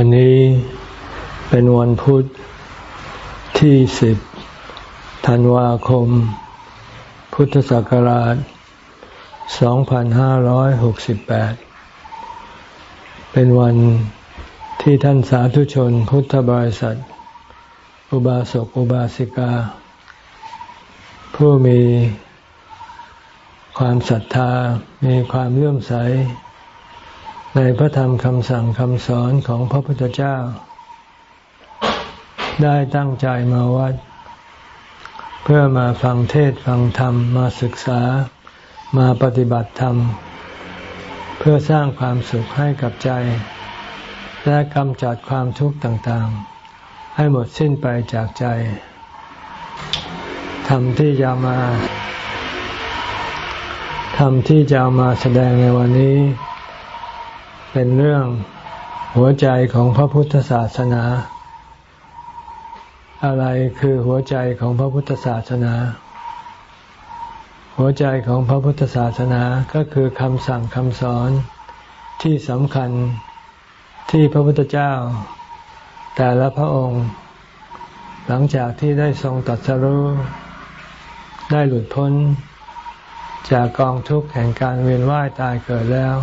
วันนี้เป็นวันพุทธที่สิบธันวาคม พุทธศักราช 2568 เป็นวันที่ท่านสาธุชนพุทธบริษัท อุบาสกอุบาสิกา ผู้มีความศรัทธา มีความเลื่อมใส ในพระธรรมคำสั่งคำสอนของพระพุทธเจ้า ได้ตั้งใจมาวัด เพื่อมาฟังเทศฟังธรรมมาศึกษามาปฏิบัติธรรม เพื่อสร้างความสุขให้กับใจ และกำจัดความทุกข์ต่างๆ ให้หมดสิ้นไปจากใจธรรมที่จะมาธรรมที่จะมาแสดงในวันนี้ เป็นเรื่องหัวใจของพระพุทธศาสนา อะไรคือหัวใจของพระพุทธศาสนา หัวใจของพระพุทธศาสนาก็คือคำสั่งคำสอนที่สำคัญที่พระพุทธเจ้า แต่ละพระองค์ หลังจากที่ได้ทรงตัดสรู้ได้หลุดพ้น จากกองทุกข์แห่งการเวียนว่ายตายเกิดแล้ว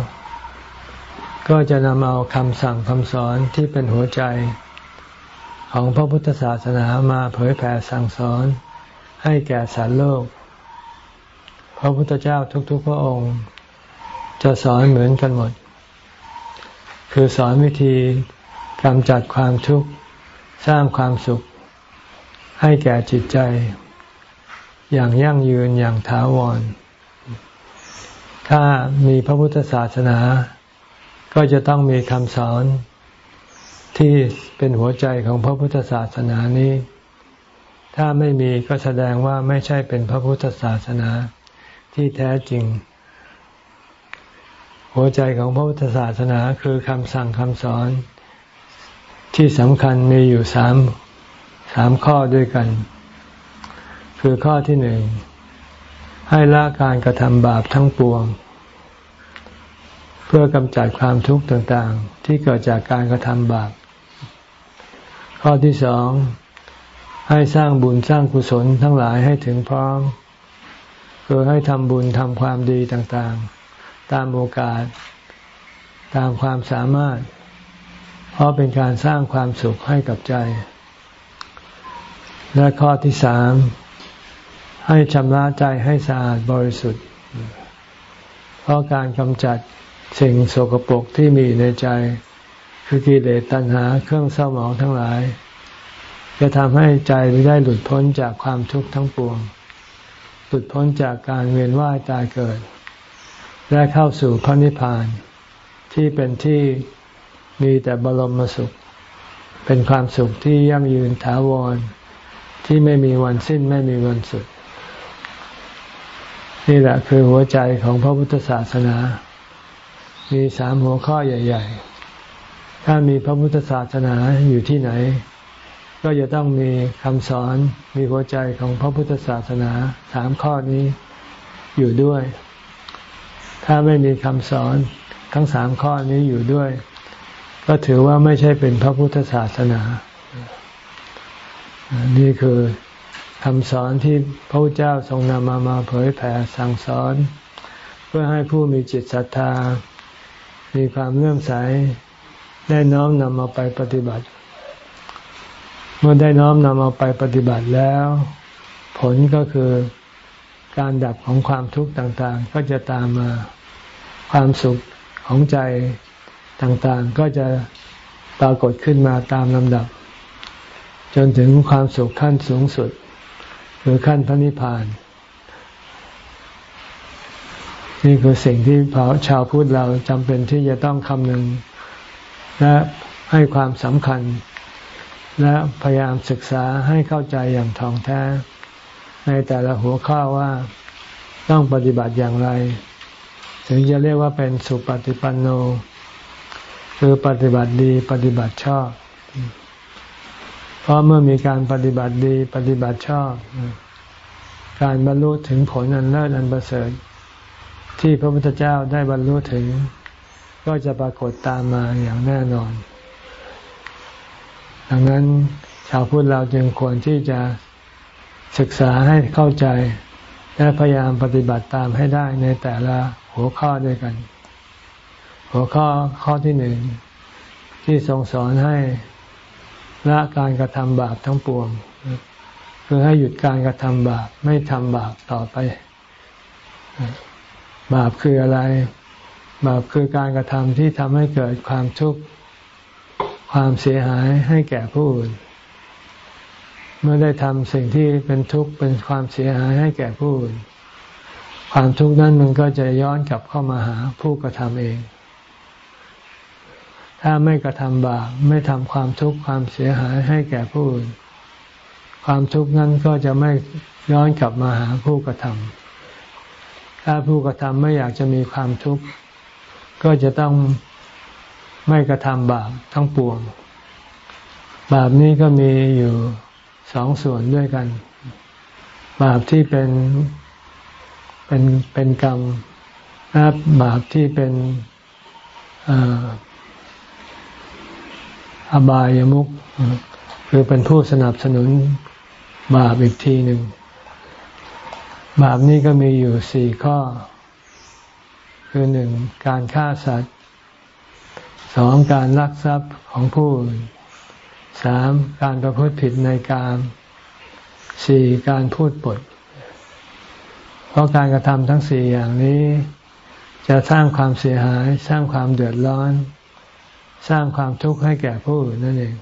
ก็จะนำเอาคำสั่งคำสอนที่เป็นหัวใจ ของพระพุทธศาสนามาเผยแผ่สั่งสอน ให้แก่สารโลก พระพุทธเจ้าทุกๆพระองค์ จะสอนเหมือนกันหมด คือสอนวิธีกำจัดความทุกข์สร้างความสุข ให้แก่จิตใจ อย่างยั่งยืนอย่างถาวร ถ้ามีพระพุทธศาสนา ก็จะต้องมีคำสอนที่เป็นหัวใจของพระพุทธศาสนานี้ ถ้าไม่มีก็แสดงว่าไม่ใช่เป็นพระพุทธศาสนาที่แท้จริง หัวใจของพระพุทธศาสนาคือคำสั่งคำสอนที่สำคัญมีอยู่สามสามข้อด้วยกัน คือข้อที่หนึ่งให้ละการกระทำบาปทั้งปวง เพื่อกำจัดความทุกข์ต่างๆ ที่เกิดจากการกระทำบาป ข้อที่สอง ให้สร้างบุญสร้างกุศลทั้งหลายให้ถึงพร้อม คือให้ทำบุญทำความดีต่างๆ ตามโอกาส ตามความสามารถ เพราะเป็นการสร้างความสุขให้กับใจ และข้อที่สาม ให้ชำระใจให้สะอาดบริสุทธิ์ เพราะการกำจัด สิ่งโสกปรกที่มีในใจ คือกิเลสตัณหาเครื่องเศร้าหมองทั้งหลาย จะทำให้ใจได้หลุดพ้นจากความทุกข์ทั้งปวง หลุดพ้นจากการเวียนว่ายตายเกิด และเข้าสู่พระนิพพาน ที่เป็นที่มีแต่บรมสุข เป็นความสุขที่ยั่งยืนถาวร ที่ไม่มีวันสิ้นไม่มีวันสุด นี่แหละคือหัวใจของพระพุทธศาสนา มีสามหัวข้อใหญ่ ๆ ถ้ามีพระพุทธศาสนาอยู่ที่ไหน ก็จะต้องมีคำสอนมีหัวใจของพระพุทธศาสนาสามข้อนี้อยู่ด้วย ถ้าไม่มีคำสอนทั้งสามข้อนี้อยู่ด้วย ก็ถือว่าไม่ใช่เป็นพระพุทธศาสนา นี่คือคำสอนที่พระพุทธเจ้าทรงนำมามาเผยแผ่สั่งสอน เพื่อให้ผู้มีจิตศรัทธา มีความเลื่อมใส ได้น้อมนำมาไปปฏิบัติ เมื่อได้น้อมนำมาไปปฏิบัติแล้ว ผลก็คือการดับของความทุกข์ต่างๆ ก็จะตามมาความสุขของใจต่างๆ ก็จะปรากฏขึ้นมาตามลำดับ จนถึงความสุขขั้นสูงสุด คือขั้นพระนิพพาน นี่คือสิ่งที่ชาวพุทธเราจำเป็นที่จะต้องคำนึง และให้ความสำคัญ และพยายามศึกษาให้เข้าใจอย่างท่องแท้ ในแต่ละหัวข้อว่าต้องปฏิบัติอย่างไร ถึงจะเรียกว่าเป็นสุปฏิปันโน คือปฏิบัติดีปฏิบัติชอบ เพราะเมื่อมีการปฏิบัติดีปฏิบัติชอบ การบรรลุถึงผลอันเลิศอันประเสริฐ ที่พระพุทธเจ้าได้บรรลุถึง ก็จะปรากฏตามมาอย่างแน่นอน ดังนั้นชาวพุทธเราจึงควรที่จะศึกษาให้เข้าใจ และพยายามปฏิบัติตามให้ได้ในแต่ละหัวข้อด้วยกัน หัวข้อข้อที่หนึ่งที่ทรงสอนให้ละการกระทำบาปทั้งปวงคือให้หยุดการกระทำบาปไม่ทำบาปต่อไป บาปคืออะไร บาปคือการกระทำที่ทำให้เกิดความทุกข์ความเสียหายให้แก่ผู้อื่น เมื่อได้ทำสิ่งที่เป็นทุกข์เป็นความเสียหายให้แก่ผู้อื่น ความทุกข์นั้นมันก็จะย้อนกลับเข้ามาหาผู้กระทำเอง ถ้าไม่กระทำบาปไม่ทำความทุกข์ความเสียหายให้แก่ผู้อื่น ความทุกข์นั้นก็จะไม่ย้อนกลับมาหาผู้กระทำ ถ้าผู้กระทำไม่อยากจะมีความทุกข์ก็จะต้องไม่กระทำบาปทั้งปวง บาปนี้ก็มีอยู่สองส่วนด้วยกัน บาปที่เป็นเป็นเป็นกรรมและบาปที่เป็นอบายามุขคือเป็นผู้สนับสนุนบาปอีกทีหนึ่ง บาปนี้ก็มีอยู่สี่ข้อ คือหนึ่งการฆ่าสัตว์สองการลักทรัพย์ของผู้สามการประพฤติผิดในการสี่การพูดปด เพราะการกระทำทั้งสี่อย่างนี้ จะสร้างความเสียหาย สร้างความเดือดร้อน สร้างความทุกข์ให้แก่ผู้อื่นนั่นเอง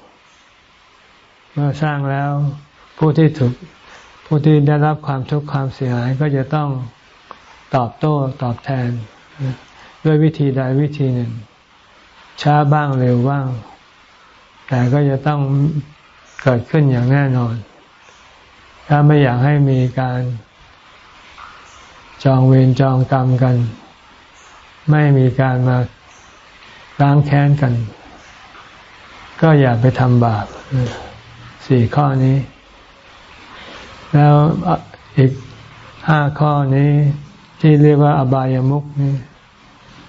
เมื่อสร้างแล้วผู้ที่ถูก ผู้ที่ได้รับความทุกข์ความเสียหายก็จะต้องตอบโต้ตอบแทน ด้วยวิธีใดวิธีหนึ่ง ช้าบ้างเร็วบ้าง แต่ก็จะต้องเกิดขึ้นอย่างแน่นอน ถ้าไม่อยากให้มีการจองเวรจองกรรมกัน ไม่มีการมาล้างแค้นกัน ก็อย่าไปทำบาปสี่ข้อนี้ แล้วอีกห้าข้อนี้ที่เรียกว่าอบายามุขนี่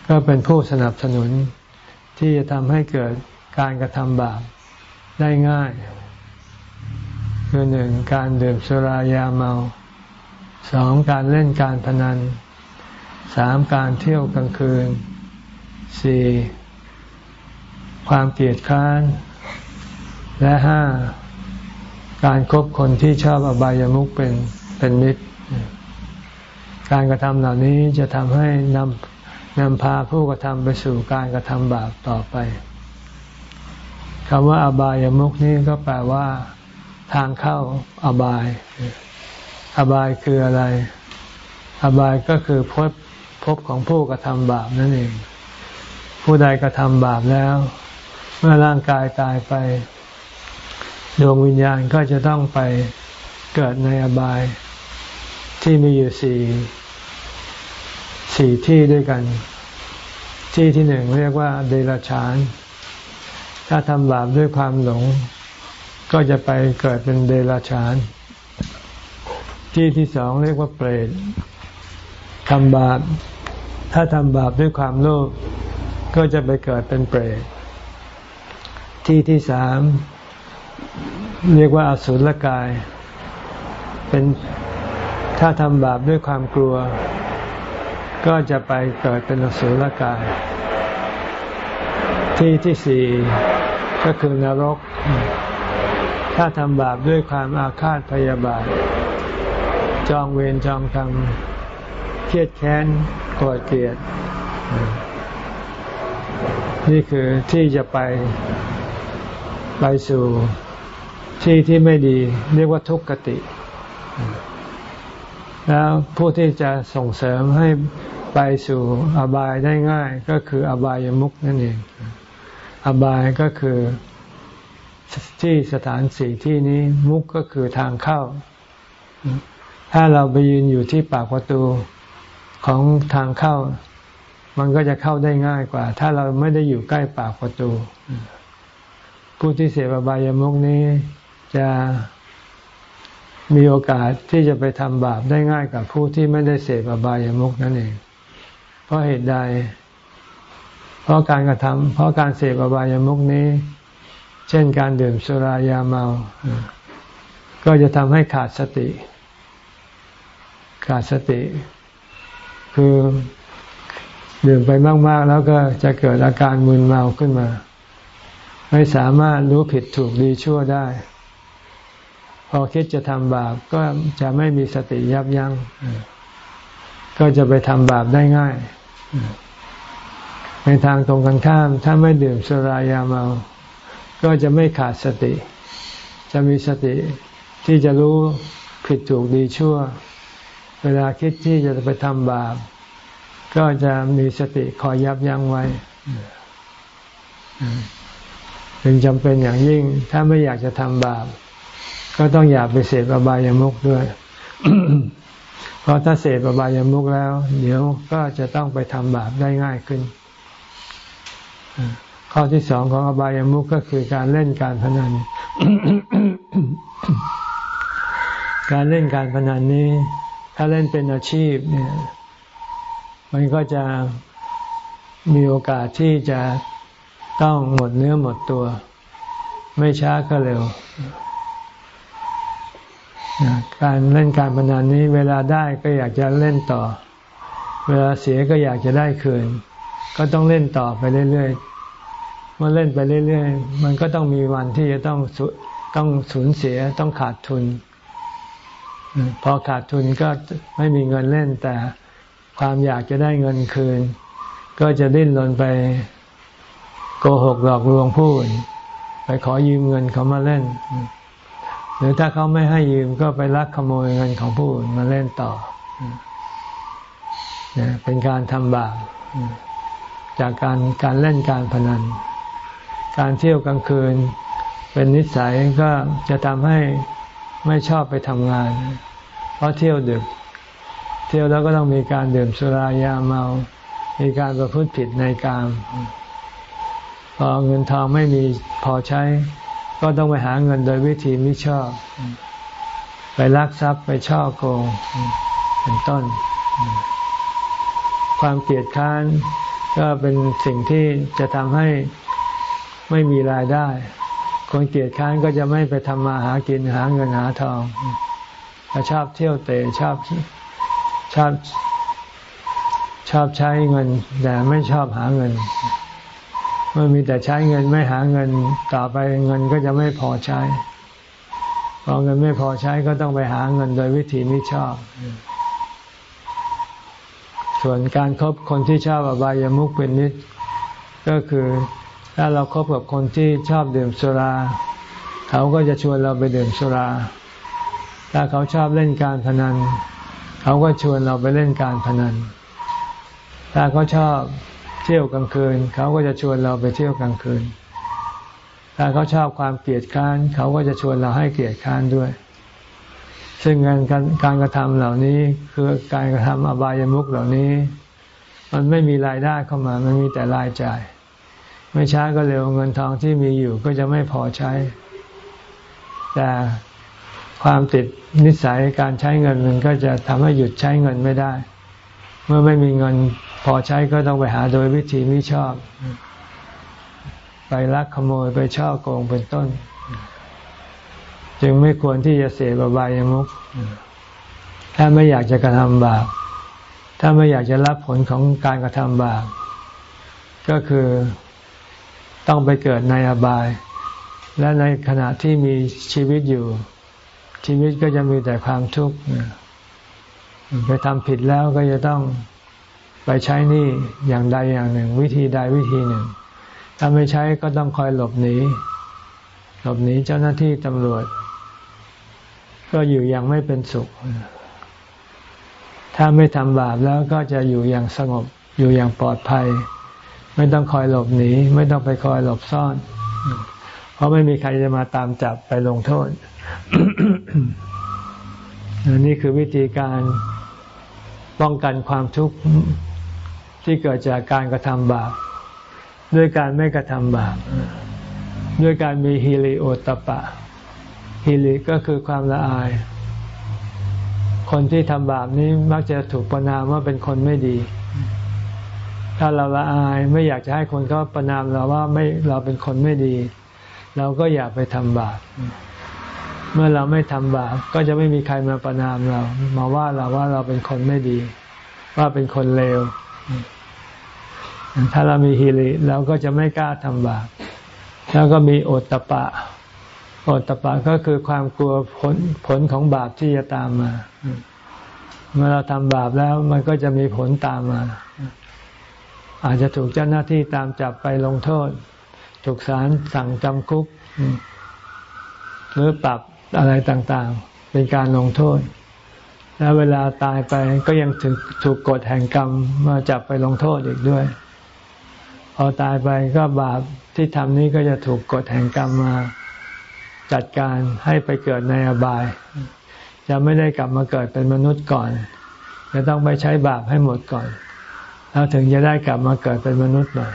ก็เป็นผู้สนับสนุนที่จะทำให้เกิดการกระทำบาปได้ง่าย คือหนึ่งการดื่มสุรายาเมาสองการเล่นการพนันสามการเที่ยวกลางคืนสี่ความเกลียดค้าน และห้า การครบคนที่ชอบอบายามุขเป็นเป็นมิตร การกระทำเหล่านี้จะทำให้นำนำพาผู้กระทำไปสู่การกระทำบาปต่อไปคำว่าอบายามุขนี้ก็แปลว่า ทางเข้าอบาย อบายคืออะไร อบายก็คือพบพบของผู้กระทำบาปนั่นเอง ผู้ใดกระทำบาปแล้ว เมื่อร่างกายตายไป ดวงวิญญาณก็จะต้องไปเกิดในอบาย ที่มีอยู่สี่สี่ที่ด้วยกัน ที่ที่หนึ่งเรียกว่าเดรัจฉาน ถ้าทำบาปด้วยความหลง ก็จะไปเกิดเป็นเดรัจฉาน ที่ที่สองเรียกว่าเปรตทำบาป ถ้าทำบาปด้วยความโลภก็จะไปเกิดเป็นเปรตที่ที่สาม เรียกว่าอสุรกาย เป็นถ้าทำบาปด้วยความกลัว ก็จะไปเกิดเป็นอสุรกาย ที่ที่สี่ก็คือนรก ถ้าทำบาปด้วยความอาฆาตพยาบาท จองเวรจองกรรมเครียดแค้นโกรธเกลียด นี่คือที่จะไปไปสู่ ที่ที่ไม่ดีเรียกว่าทุกขติ แล้วผู้ที่จะส่งเสริมให้ไปสู่อบายได้ง่ายก็คืออบายมุกนั่นเอง อบายก็คือที่สถานสี่ที่นี้มุกก็คือทางเข้า ถ้าเราไปยืนอยู่ที่ปากประตูของทางเข้า มันก็จะเข้าได้ง่ายกว่า ถ้าเราไม่ได้อยู่ใกล้ปากประตู ผู้ที่เสพอบายามุกนี้ จะมีโอกาสที่จะไปทำบาปได้ง่ายกับผู้ที่ไม่ได้เสพอบายามุกนั่นเอง เพราะเหตุใด เพราะการกระทำเพราะการเสพอบายามุกนี้ เช่นการดื่มสุรายาเมา ก็จะทำให้ขาดสติ ขาดสติ คือดื่มไปมาก ๆ แล้วก็จะเกิดอาการมึนเมาขึ้นมา ไม่สามารถรู้ผิดถูกดีชั่วได้ อคิดจะทำบาปก็จะไม่มีสติยับยัง้งก็จะไปทำบาปได้ง่าย ในทางตรงกันข้าม ถ้าไม่ดื่มสุรายาเมา ก็จะไม่ขาดสติ จะมีสติที่จะรู้ผิดถูกดีชั่ว เวลาคิดที่จะไปทำบาป ก็จะมีสติคอยยับยั้งไว้จึงจำเป็นอย่างยิ่ง ถ้าไม่อยากจะทำบาป ก็ต้องอย่าไปเสพอบายามุขด้วย เพราะถ้าเสพอบายามุกแล้ว เดี๋ยวก็จะต้องไปทำบาปได้ง่ายขึ้น ข้อที่สองของอบายามุกก็คือการเล่นการพนัน การเล่นการพนันนี้ ถ้าเล่นเป็นอาชีพเนี่ย มันก็จะมีโอกาสที่จะต้องหมดเนื้อหมดตัว ไม่ช้าก็เร็ว การเล่นการพนันนี้เวลาได้ก็อยากจะเล่นต่อ เวลาเสียก็อยากจะได้คืน ก็ต้องเล่นต่อไปเรื่อยๆเมื่อเล่นไปเรื่อยๆ มันก็ต้องมีวันที่จะต้องต้องสูญเสียต้องขาดทุน พอขาดทุนก็ไม่มีเงินเล่นแต่ความอยากจะได้เงินคืน ก็จะดิ้นรนไปโกหกหลอกลวงผู้อื่นไปขอยืมเงินเขามาเล่น หรือถ้าเขาไม่ให้ยืมก็ไปลักขโมยเงินของผู้อื่นมาเล่นต่อเป็นการทำบาปจากการการเล่นการพนัน การเที่ยวกลางคืน เป็นนิสัยก็จะทำให้ไม่ชอบไปทำงาน เพราะเที่ยวดึก เที่ยวแล้วก็ต้องมีการดื่มสุรายาเมา มีการประพฤติผิดในการพอเงินทองไม่มีพอใช้ ก็ต้องไปหาเงินโดยวิธีมิชอบ ไปลักทรัพย์ไปช่อโกงเป็นต้น ความเกลียดค้านก็เป็นสิ่งที่จะทำให้ไม่มีรายได้ คนเกลียดค้านก็จะไม่ไปทำมาหากินหาเงินหาทองชอบเที่ยวเตะชอบชอบชอบใช้เงิน แต่ไม่ชอบหาเงิน เมื่อมีแต่ใช้เงินไม่หาเงินต่อไปเงินก็จะไม่พอใช้ พอเงินไม่พอใช้ก็ต้องไปหาเงินโดยวิธีไม่ชอบ ส่วนการครบคนที่ชอบอบายามุขเป็นนิด ก็คือถ้าเราครบกับคนที่ชอบดื่มสุรา เขาก็จะชวนเราไปดื่มสุรา ถ้าเขาชอบเล่นการพนัน เขาก็ชวนเราไปเล่นการพนัน ถ้าเขาชอบ เที่ยวกลางคืน เขาก็จะชวนเราไปเที่ยวกลางคืน ถ้าเขาชอบความเกลียดค้าน เขาก็จะชวนเราให้เกลียดค้านด้วย ซึ่งการการการกระทำเหล่านี้คือการกระทำอบายามุขเหล่านี้ มันไม่มีรายได้เข้ามา มันมีแต่รายจ่าย ไม่ช้าก็เร็วเงินทองที่มีอยู่ก็จะไม่พอใช้ แต่ความติดนิสัยการใช้เงินมันก็จะทำให้หยุดใช้เงินไม่ได้ เมื่อไม่มีเงิน พอใช้ก็ต้องไปหาโดยวิธีม่ชอบ ไปลักขโมยไปช่อโกงเป็นต้น จึงไม่ควรที่จะเสพบายามุขถ้าไม่อยากจะกระทำบาปถ้าไม่อยากจะรับผลของการกระทำบาปก็คือต้องไปเกิดในอบาย และในขณะที่มีชีวิตอยู่ ชีวิตก็จะมีแต่ความทุกข์ไปทำผิดแล้วก็จะต้อง ไปใช้นี่อย่างใดอย่างหนึ่ง วิธีใดวิธีหนึ่ง ถ้าไม่ใช้ก็ต้องคอยหลบหนี หลบหนีเจ้าหน้าที่ตำรวจ ก็อยู่อย่างไม่เป็นสุข ถ้าไม่ทำบาปแล้วก็จะอยู่อย่างสงบ อยู่อย่างปลอดภัย ไม่ต้องคอยหลบหนี ไม่ต้องไปคอยหลบซ่อน เพราะไม่มีใครจะมาตามจับไปลงโทษนี่คือวิธีการป้องกันความทุกข์ ที่เกิดจากการกระทำบาป ด้วยการไม่กระทำบาป ด้วยการมีฮิริโอตปะฮิริก็คือความละอาย คนที่ทำบาปนี้มักจะถูกประนามว่าเป็นคนไม่ดี ถ้าเราละอายไม่อยากจะให้คนเขาประนามเราว่าไม่เราเป็นคนไม่ดี เราก็อย่าไปทำบาปเมื่อเราไม่ทำบาปก็จะไม่มีใครมาประนามเรา มาว่าเราว่าเราเป็นคนไม่ดี ว่าเป็นคนเลว ถ้าเรามีฮิริเราก็จะไม่กล้าทำบาปแล้วก็มีโอตตะปะ โอตตะปะก็คือความกลัวผลผลของบาปที่จะตามมา เมื่อเราทำบาปแล้วมันก็จะมีผลตามมา อาจจะถูกเจ้าหน้าที่ตามจับไปลงโทษ ถูกศาลสั่งจำคุก หรือปรับอะไรต่างๆ เป็นการลงโทษ แล้วเวลาตายไปก็ยังถึงถูกกฎแห่งกรรมมาจับไปลงโทษอีกด้วย พอตายไปก็บาปที่ทำนี้ก็จะถูกกฎแห่งกรรมมาจัดการให้ไปเกิดในอบาย จะไม่ได้กลับมาเกิดเป็นมนุษย์ก่อน จะต้องไปใช้บาปให้หมดก่อน แล้วถึงจะได้กลับมาเกิดเป็นมนุษย์ใหม่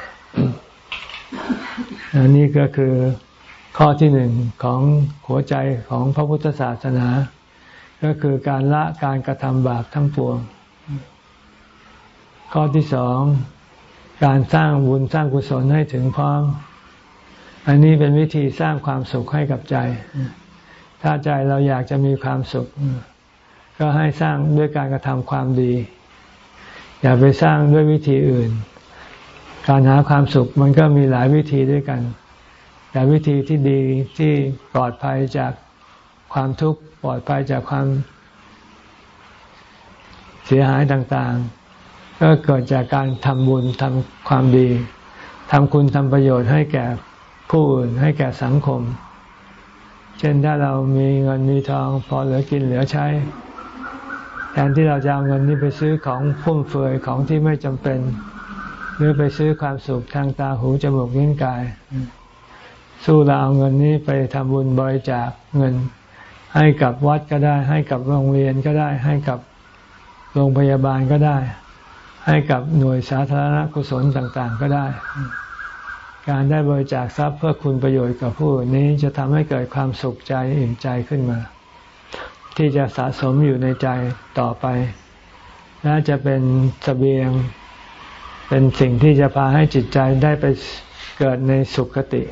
อันนี้ก็คือข้อที่หนึ่งของหัวใจของพระพุทธศาสนา ก็คือการละการกระทำบาปทั้งปวง ข้อที่สอง การสร้างบุญสร้างกุศลให้ถึงพร้อม อันนี้เป็นวิธีสร้างความสุขให้กับใจ ถ้าใจเราอยากจะมีความสุข ก็ให้สร้างด้วยการกระทำความดี อย่าไปสร้างด้วยวิธีอื่น การหาความสุขมันก็มีหลายวิธีด้วยกัน แต่วิธีที่ดีที่ปลอดภัยจากความทุกข์ปลอดภัยจากความเสียหายต่างๆ ก็เกิดจากการทำบุญทำความดีทำคุณทำประโยชน์ให้แก่ผู้อื่นให้แก่สังคม เช่นถ้าเรามีเงินมีทองพอเหลือกินเหลือใช้ แทนที่เราจะเอาเงินนี้ไปซื้อของฟุ่มเฟือยของที่ไม่จำเป็น หรือไปซื้อความสุขทางตาหูจมูกลิ้นกาย สู้เราเอาเงินนี้ไปทำบุญบริจาคเงิน ให้กับวัดก็ได้ ให้กับโรงเรียนก็ได้ ให้กับโรงพยาบาลก็ได้ ให้กับหน่วยสาธารณกุศลต่างๆ ก็ได้ การได้บริจาคทรัพย์เพื่อคุณประโยชน์กับผู้นี้จะทำให้เกิดความสุขใจอิ่มใจขึ้นมา ที่จะสะสมอยู่ในใจต่อไปและจะเป็นสเสบียง เป็นสิ่งที่จะพาให้จิตใจได้ไปเกิดในสุขติ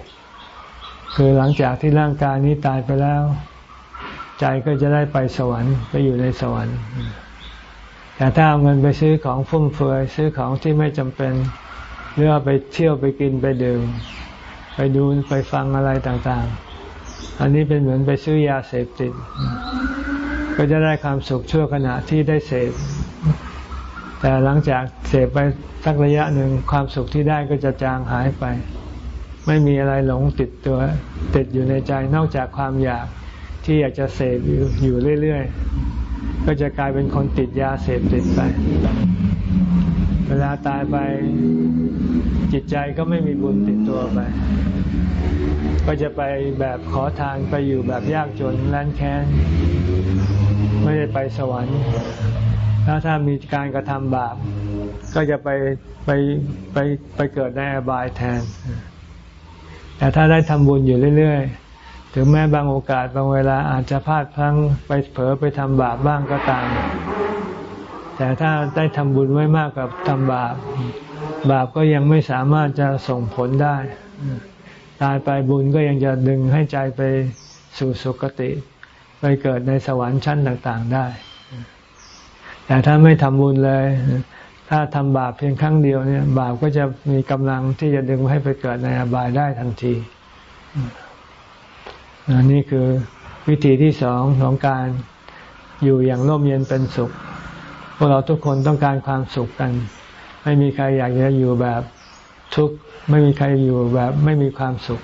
คือหลังจากที่ร่างกายนี้ตายไปแล้ว ใจก็จะได้ไปสวรรค์ไปอยู่ในสวรรค์ แต่ถ้าเอาเงินไปซื้อของฟุ่มเฟือยซื้อของที่ไม่จำเป็นหรือไปเที่ยวไปกินไปดื่ม ไปดูไปฟังอะไรต่างๆ อันนี้เป็นเหมือนไปซื้อยาเสพติด ก็จะได้ความสุขชั่วขณะที่ได้เสพแต่หลังจากเสพไปสักระยะหนึ่งความสุขที่ได้ก็จะจางหายไป ไม่มีอะไรหลงติดตัวติดอยู่ในใจนอกจากความอยากที่อยากจะเสพอยู่อยู่เรื่อยๆ ก็จะกลายเป็นคนติดยาเสพติดไป เวลาตายไปจิตใจก็ไม่มีบุญติดตัวไป ก็จะไปแบบขอทานไปอยู่แบบยากจนร้านแค้น ไม่ได้ไปสวรรค์แล้วถ้ามีการกระทำบาป ก็จะไปไปไปไปเกิดในอบายแทน แต่ถ้าได้ทำบุญอยู่เรื่อยๆ ถึงแม้บางโอกาสบางเวลาอาจจะพลาดพลั้งไปเผลอไปทำบาปบ้างก็ตาม แต่ถ้าได้ทำบุญไว้มากกับทำบาป บาปก็ยังไม่สามารถจะส่งผลได้ ตายไปบุญก็ยังจะดึงให้ใจไปสู่สุคติ ไปเกิดในสวรรค์ชั้นต่างๆได้ แต่ถ้าไม่ทำบุญเลย ถ้าทำบาปเพียงครั้งเดียวเนี่ย บาปก็จะมีกำลังที่จะดึงให้ไปเกิดในอบายได้ทันทีน นี่คือวิธีที่สองของการอยู่อย่างร่มเย็นเป็นสุข พวกเราทุกคนต้องการความสุขกัน ไม่มีใครอยากจะอยู่แบบทุกข์ไม่มีใครอยู่แบบไม่มีความสุข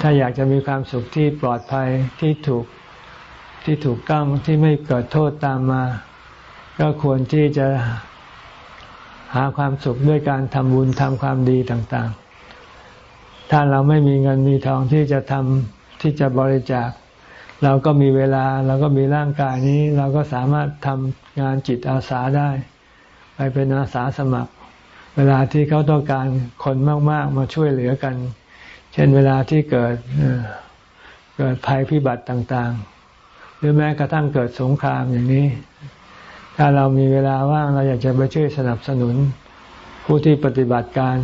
ถ้าอยากจะมีความสุขที่ปลอดภัยที่ถูกที่ถูกต้องที่ไม่เกิดโทษตามมา ก็ควรที่จะหาความสุขด้วยการทำบุญทำความดีต่างๆ ถ้าเราไม่มีเงินมีทองที่จะทำที่จะบริจาค เราก็มีเวลาเราก็มีร่างกายนี้ เราก็สามารถทำงานจิตอาสาได้ ไปเป็นอาสาสมัคร เวลาที่เขาต้องการคนมาก ๆ มาช่วยเหลือกัน เช่นเวลาที่เกิดเกิดภัยพิบัติต่าง ๆ หรือแม้กระทั่งเกิดสงครามอย่างนี้ ถ้าเรามีเวลาว่างเราอยากจะไปช่วยสนับสนุน ผู้ที่ปฏิบัติการ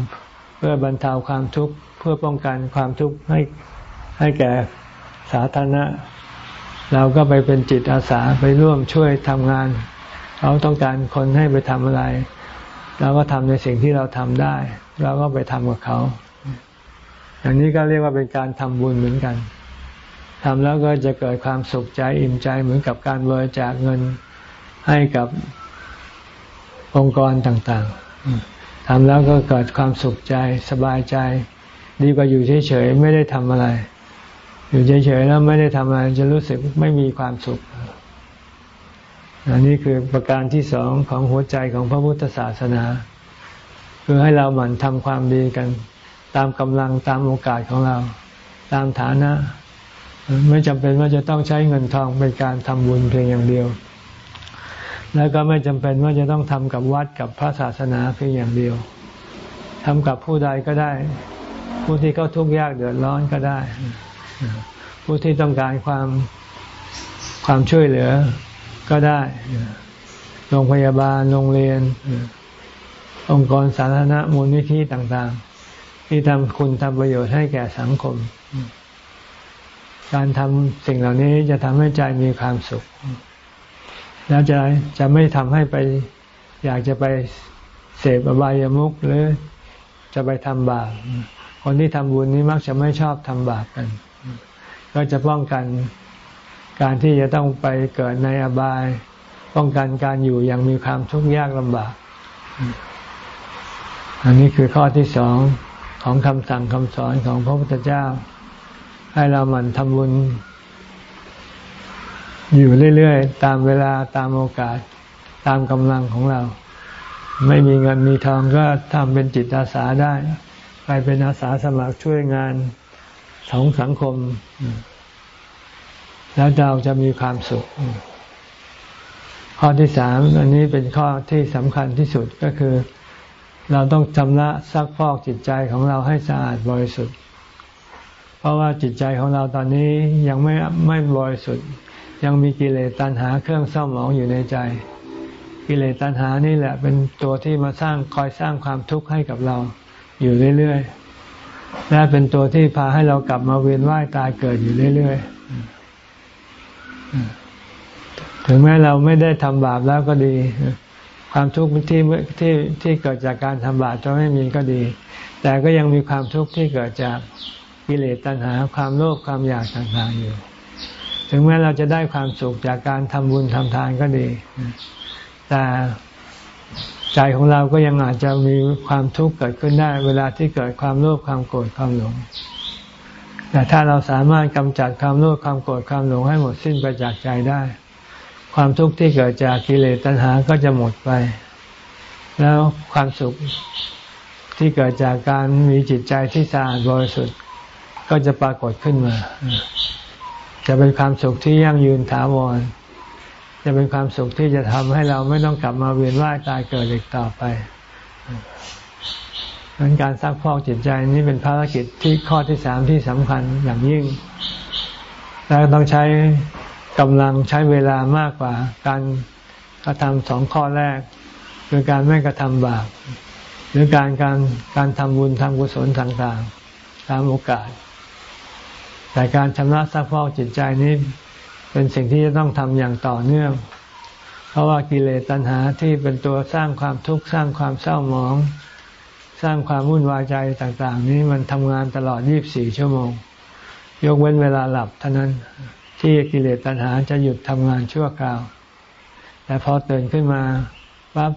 เพื่อบรรเทาความทุกข์ เพื่อป้องกันความทุกข์ให้ให้แก่สาธารณะ เราก็ไปเป็นจิตอาสาไปร่วมช่วยทำงานเขาต้องการคนให้ไปทำอะไร เราก็ทำในสิ่งที่เราทำได้ เราก็ไปทำกับเขา อย่างนี้ก็เรียกว่าเป็นการทำบุญเหมือนกันทำแล้วก็จะเกิดความสุขใจอิ่มใจเหมือนกับการบริจาคเงินให้กับองค์กรต่าง ๆทำแล้วก็เกิดความสุขใจสบายใจ ดีกว่าอยู่เฉยๆไม่ได้ทำอะไร อยู่เฉยๆแล้วไม่ได้ทำอะไร จะรู้สึกไม่มีความสุขอันนี้คือประการที่สองของหัวใจของพระพุทธศาสนา คือให้เราหมั่นทำความดีกัน ตามกำลังตามโอกาสของเรา ตามฐานะ ไม่จำเป็นว่าจะต้องใช้เงินทองเป็นการทำบุญเพียงอย่างเดียว แล้วก็ไม่จำเป็นว่าจะต้องทำกับวัดกับพระศาสนาเพียงอย่างเดียวทำกับผู้ใดก็ได้ ผู้ที่เขาทุกข์ยากเดือดร้อนก็ได้ ผู้ที่ต้องการความความช่วยเหลือก็ได้ โรงพยาบาล โรงเรียน องค์กรสาธารณะมูลนิธิต่างๆ ที่ทำคุณทำประโยชน์ให้แก่สังคม การทำสิ่งเหล่านี้จะทำให้ใจมีความสุข แล้วจะจะไม่ทำให้ไป อยากจะไปเสพอบายามุขหรือจะไปทำบาป คนที่ทำบุญนี้มักจะไม่ชอบทำบาปกัน ก็จะป้องกันการที่จะต้องไปเกิดในอบาย ป้องกันการอยู่อย่างมีความทุกข์ยากลำบาก อันนี้คือข้อที่สองของคำสั่งคำสอนของพระพุทธเจ้า ให้เราหมั่นทำบุญ อยู่เรื่อยๆ ตามเวลาตามโอกาสตามกำลังของเรา ไม่มีเงินมีทองก็ทำเป็นจิตอาสาได้ ไปเป็นอาสาสมัครช่วยงานของสังคม แล้วเราจะมีความสุข ข้อที่สามอันนี้เป็นข้อที่สำคัญที่สุดก็คือ เราต้องชำระซักฟอกจิตใจของเราให้สะอาดบริสุทธิ์ เพราะว่าจิตใจของเราตอนนี้ยังไม่ไม่บริสุทธิ์ ยังมีกิเลสตัณหาเครื่องเศร้าหมองอยู่ในใจ กิเลสตัณหานี่แหละเป็นตัวที่มาสร้างคอยสร้างความทุกข์ให้กับเรา อยู่เรื่อยๆ และเป็นตัวที่พาให้เรากลับมาเวียนว่ายตายเกิดอยู่เรื่อยๆ ถึงแม้เราไม่ได้ทำบาปแล้วก็ดี ความทุกข์ที่ที่ที่เกิดจากการทำบาปจะไม่มีก็ดี แต่ก็ยังมีความทุกข์ที่เกิดจากกิเลสตัณหา ความโลภความอยากต่างๆอยู่ ถึงแม้เราจะได้ความสุขจากการทำบุญทำทานก็ดี แต่ ใจของเราก็ยังอาจจะมีความทุกข์เกิดขึ้นได้ เวลาที่เกิดความโลภความโกรธความหลง แต่ถ้าเราสามารถกำจัดความโลภความโกรธความหลงให้หมดสิ้นไปจากใจได้ ความทุกข์ที่เกิดจากกิเลสตัณหาก็จะหมดไป แล้วความสุขที่เกิดจากการมีจิตใจที่สะอาดบริสุทธิ์ก็จะปรากฏขึ้นมา จะเป็นความสุขที่ยั่งยืนถาวร จะเป็นความสุขที่จะทำให้เราไม่ต้องกลับมาเวียนว่ายตายเกิดอีกต่อไปดังการซักพอกจิตใจนี้เป็นภารกิจที่ข้อที่สามที่สำคัญอย่างยิ่ง และต้องใช้กำลังใช้เวลามากกว่า การกระทำสองข้อแรก คือการไม่กระทำบาปหรือการการการทำบุญทำกุศลต่างๆ ตามโอกาส แต่การชำระซักพอกจิตใจนี้ เป็นสิ่งที่จะต้องทำอย่างต่อเนื่อง เพราะว่ากิเลสตัณหาที่เป็นตัวสร้างความทุกข์สร้างความเศร้าหมอง สร้างความวุ่นวายใจต่าง ๆ นี้มันทำงานตลอด 24 ชั่วโมง ยกเว้นเวลาหลับเท่านั้นที่กิเลสตัณหาจะหยุดทำงานชั่วคราว แต่พอตื่นขึ้นมาปั๊บ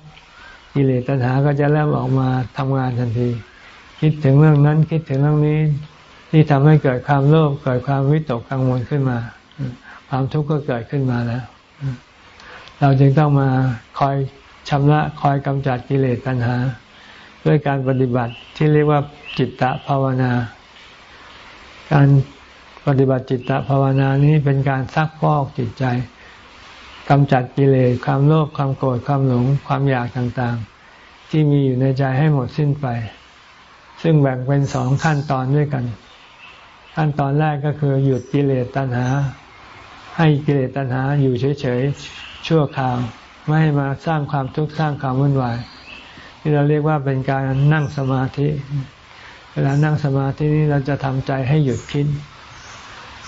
กิเลสตัณหาก็จะเริ่มออกมาทำงานทันที คิดถึงเรื่องนั้นคิดถึงเรื่องนี้ ที่ทำให้เกิดความโลภเกิดความวิตกกังวลขึ้นมา ความทุกข์ก็เกิดขึ้นมาแล้ว เราจึงต้องมาคอยชำระคอยกำจัดกิเลสตัณหา ด้วยการปฏิบัติที่เรียกว่าจิตตภาวนา การปฏิบัติจิตตภาวนานี้เป็นการซักพอกจิตใจกำจัดกิเลสความโลภความโกรธความหลงความอยากต่างๆ ที่มีอยู่ในใจให้หมดสิ้นไป ซึ่งแบ่งเป็นสองขั้นตอนด้วยกัน ขั้นตอนแรกก็คือหยุดกิเลสตัณหา ให้กิเลสตัณหาอยู่เฉยๆชั่วคราวไม่ให้มาสร้างความทุกข์สร้างความวุ่นวายที่เราเรียกว่าเป็นการนั่งสมาธิ เวลานั่งสมาธินี้เราจะทำใจให้หยุดคิด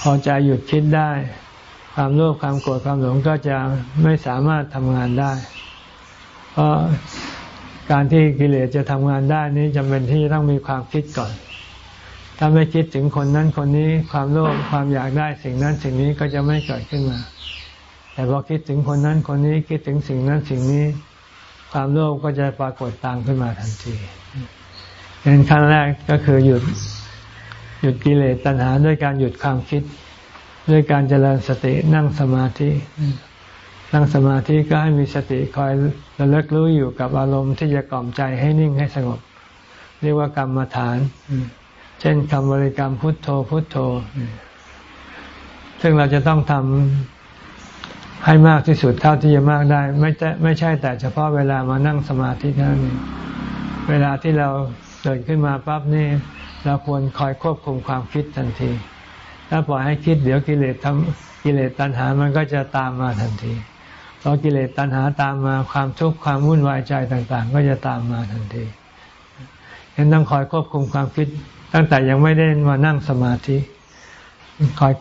พอใจหยุดคิดได้ ความโลภความโกรธความหลงก็จะไม่สามารถทำงานได้ เพราะการที่กิเลสจะทำงานได้นี้จำเป็นที่จะต้องมีความคิดก่อน ถ้าไม่คิดถึงคนนั้นคนนี้ความโลภความอยากได้สิ่งนั้นสิ่งนี้ก็จะไม่เกิดขึ้นมา แต่พอคิดถึงคนนั้นคนนี้คิดถึงสิ่งนั้นสิ่งนี้ ความโลภก็จะปรากฏตามขึ้นมาทันทีเป็นขั้นแรกก็คือหยุดหยุดกิเลสตัณหาด้วยการหยุดความคิด ด้วยการเจริญสตินั่งสมาธิ นั่งสมาธิก็ให้มีสติคอยระลึกรู้อยู่กับอารมณ์ที่จะกล่อมใจให้นิ่งให้สงบ เรียกว่ากรรมฐาน เช่นคำบริกรรมพุทโธพุทโธ ซึ่งเราจะต้องทำให้มากที่สุดเท่าที่จะมากได้ ไม่ใช่ไม่ใช่แต่เฉพาะเวลามานั่งสมาธิเท่านั้นเวลาที่เราเกิดขึ้นมาปั๊บนี่เราควรคอยควบคุมความคิดทันที ถ้าปล่อยให้คิดเดี๋ยวกิเลสทำกิเลสตัณหามันก็จะตามมาทันทีพอกิเลสตัณหาตามมาความทุกข์ความวุ่นวายใจต่าง ๆ ก็จะตามมาทันทีฉะนั้นต้องคอยควบคุมความคิดตั้งแต่ยังไม่ได้มานั่งสมาธิคอย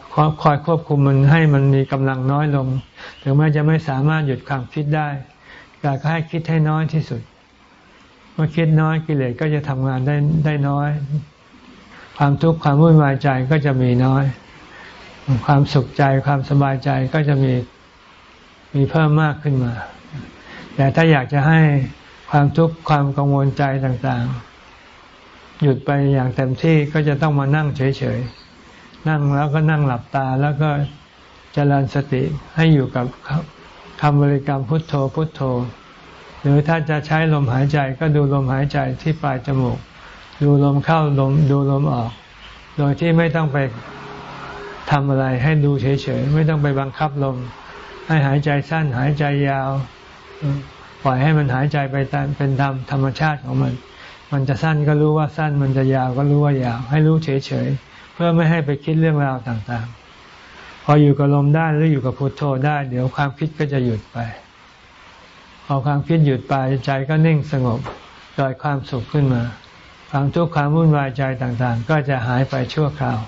คอยควบคุมมันให้มันมีกำลังน้อยลง ถึงแม้จะไม่สามารถหยุดความคิดได้แต่ก็ให้คิดให้น้อยที่สุด เมื่อคิดน้อยกิเลสก็จะทำงานได้ได้น้อย ความทุกข์ความวุ่นวายใจก็จะมีน้อย ความสุขใจความสบายใจก็จะมีมีเพิ่มมากขึ้นมา แต่ถ้าอยากจะให้ความทุกข์ความกังวลใจต่างๆ หยุดไปอย่างเต็มที่ก็จะต้องมานั่งเฉยๆ นั่งแล้วก็นั่งหลับตาแล้วก็เจริญสติให้อยู่กับคำบริกรรมพุทโธพุทโธ หรือถ้าจะใช้ลมหายใจก็ดูลมหายใจที่ปลายจมูก ดูลมเข้าลมดูลมออก โดยที่ไม่ต้องไปทำอะไรให้ดูเฉยๆ ไม่ต้องไปบังคับลม ให้หายใจสั้นหายใจยาว ปล่อยให้มันหายใจไปตามเป็นธรรมธรรมชาติของมัน มันจะสั้นก็รู้ว่าสั้น มันจะยาวก็รู้ว่ายาว ให้รู้เฉยๆ เพื่อไม่ให้ไปคิดเรื่องราวต่างๆ พออยู่กับลมได้หรืออยู่กับพุทโธได้ เดี๋ยวความคิดก็จะหยุดไป พอความคิดหยุดไปใจก็นิ่งสงบเกิดความสุขขึ้นมา ความทุกข์ความวุ่นวายใจต่างๆ ก็จะหายไปชั่วคราว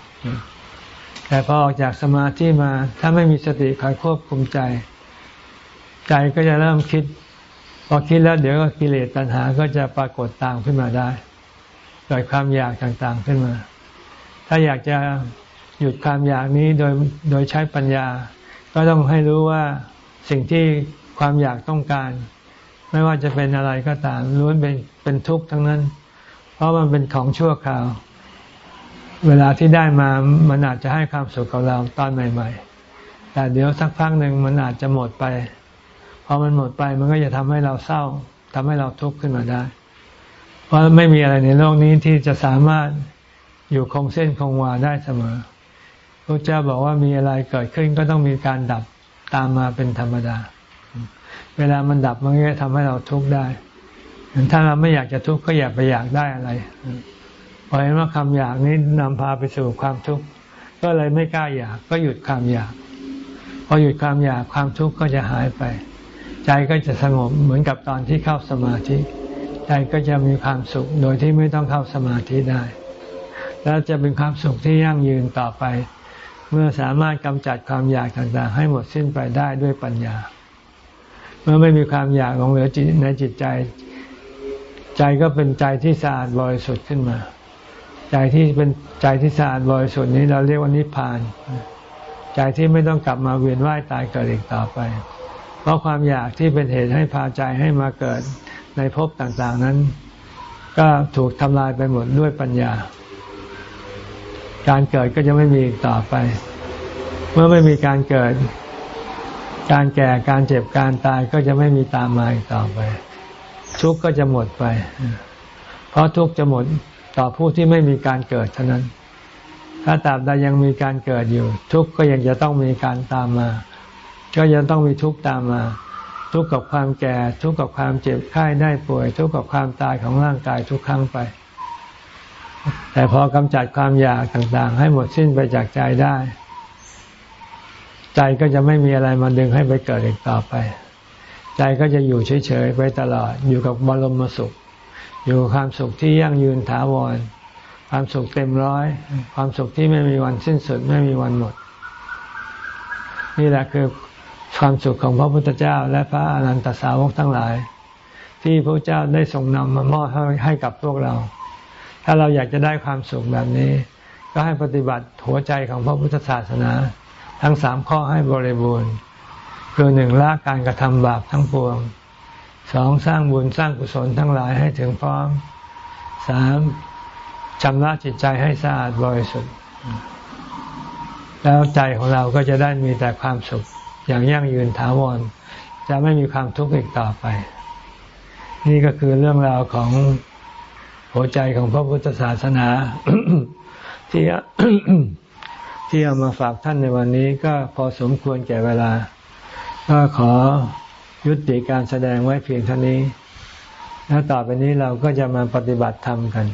แต่พอออกจากสมาธิมา ถ้าไม่มีสติคอยควบคุมใจ ใจก็จะเริ่มคิด พอคิดแล้วเดี๋ยวก็กิเลสตัณหาก็จะปรากฏตามขึ้นมาได้เกิดความอยากต่างๆขึ้นมา ถ้าอยากจะหยุดความอยากนี้โดยโดยใช้ปัญญา ก็ต้องให้รู้ว่าสิ่งที่ความอยากต้องการ ไม่ว่าจะเป็นอะไรก็ตามล้วนเป็นเป็นทุกข์ทั้งนั้น เพราะมันเป็นของชั่วคราว เวลาที่ได้มามันอาจจะให้ความสุขกับเราตอนใหม่ ๆ แต่เดี๋ยวสักพักหนึ่งมันอาจจะหมดไป พอมันหมดไปมันก็จะทำให้เราเศร้าทำให้เราทุกข์ขึ้นมาได้ เพราะไม่มีอะไรในโลกนี้ที่จะสามารถอยู่คงเส้นคงวาได้เสมอพระเจ้าบอกว่ามีอะไรเกิดขึ้นก็ต้องมีการดับตามมาเป็นธรรมดา เวลามันดับมันก็ทำให้เราทุกข์ได้ ถ้าเราไม่อยากจะทุกข์ก็อย่าไปอยากได้อะไรพอเห็นว่าคำอยากนี้นำพาไปสู่ความทุกข์ ก็เลยไม่กล้าอยาก ก็หยุดความอยาก พอหยุดความอยากความทุกข์ก็จะหายไป ใจก็จะสงบเหมือนกับตอนที่เข้าสมาธิ ใจก็จะมีความสุขโดยที่ไม่ต้องเข้าสมาธิได้ แล้วจะเป็นความสุขที่ยั่งยืนต่อไป เมื่อสามารถกำจัดความอยากต่างๆ ให้หมดสิ้นไปได้ด้วยปัญญา เมื่อไม่มีความอยากหลงเหลือในจิตใจ ใจก็เป็นใจที่สะอาดบริสุทธิ์ขึ้นมา ใจที่เป็นใจที่สะอาดบริสุทธิ์นี้เราเรียกว่านิพพาน ใจที่ไม่ต้องกลับมาเวียนว่ายตายเกิดอีกต่อไป เพราะความอยากที่เป็นเหตุให้พาใจให้มาเกิดในภพต่างๆนั้น ก็ถูกทำลายไปหมดด้วยปัญญา การเกิดก็จะไม่มีต่อไป เมื่อไม่มีการเกิด การแก่การเจ็บการตายก็จะไม่มีตามมาอีกต่อไป ทุกข์ก็จะหมดไป เพราะทุกข์จะหมดต่อผู้ที่ไม่มีการเกิดเท่านั้น ถ้าตราบใดยังมีการเกิดอยู่ ทุกข์ก็ยังจะต้องมีการตามมา ก็ยังต้องมีทุกข์ตามมา ทุกข์กับความแก่ ทุกข์กับความเจ็บไข้ได้ป่วย ทุกข์กับความตายของร่างกายทุกครั้งไป แต่พอกำจัดความอยากต่างๆ ให้หมดสิ้นไปจากใจได้ ใจก็จะไม่มีอะไรมาดึงให้ไปเกิดอีกต่อไป ใจก็จะอยู่เฉยๆไปตลอด อยู่กับบรมสุข อยู่ความสุขที่ยั่งยืนถาวรความสุขเต็มร้อย ความสุขที่ไม่มีวันสิ้นสุดไม่มีวันหมด นี่แหละคือ ความสุขของพระพุทธเจ้า และพระอนันตสาวกทั้งหลาย ที่พระเจ้าได้ทรงนำมามอบให้กับพวกเรา ถ้าเราอยากจะได้ความสุขแบบนี้ ก็ให้ปฏิบัติหัวใจของพระพุทธศาสนา ทั้งสามข้อให้บริบูรณ์ คือหนึ่งละการกระทำบาปทั้งปวงสองสร้างบุญสร้างกุศลทั้งหลายให้ถึงพร้อมสามชำระจิตใจให้สะอาดบริสุทธิ์แล้วใจของเราก็จะได้มีแต่ความสุข อย่างยั่งยืนถาวร จะไม่มีความทุกข์อีกต่อไป นี่ก็คือเรื่องราวของหัวใจของพระพุทธศาสนา ที่ที่เอามาฝากท่านในวันนี้ก็พอสมควรแก่เวลา ก็ขอยุติการแสดงไว้เพียงเท่านี้ แล้วต่อไปนี้เราก็จะมาปฏิบัติธรรมกัน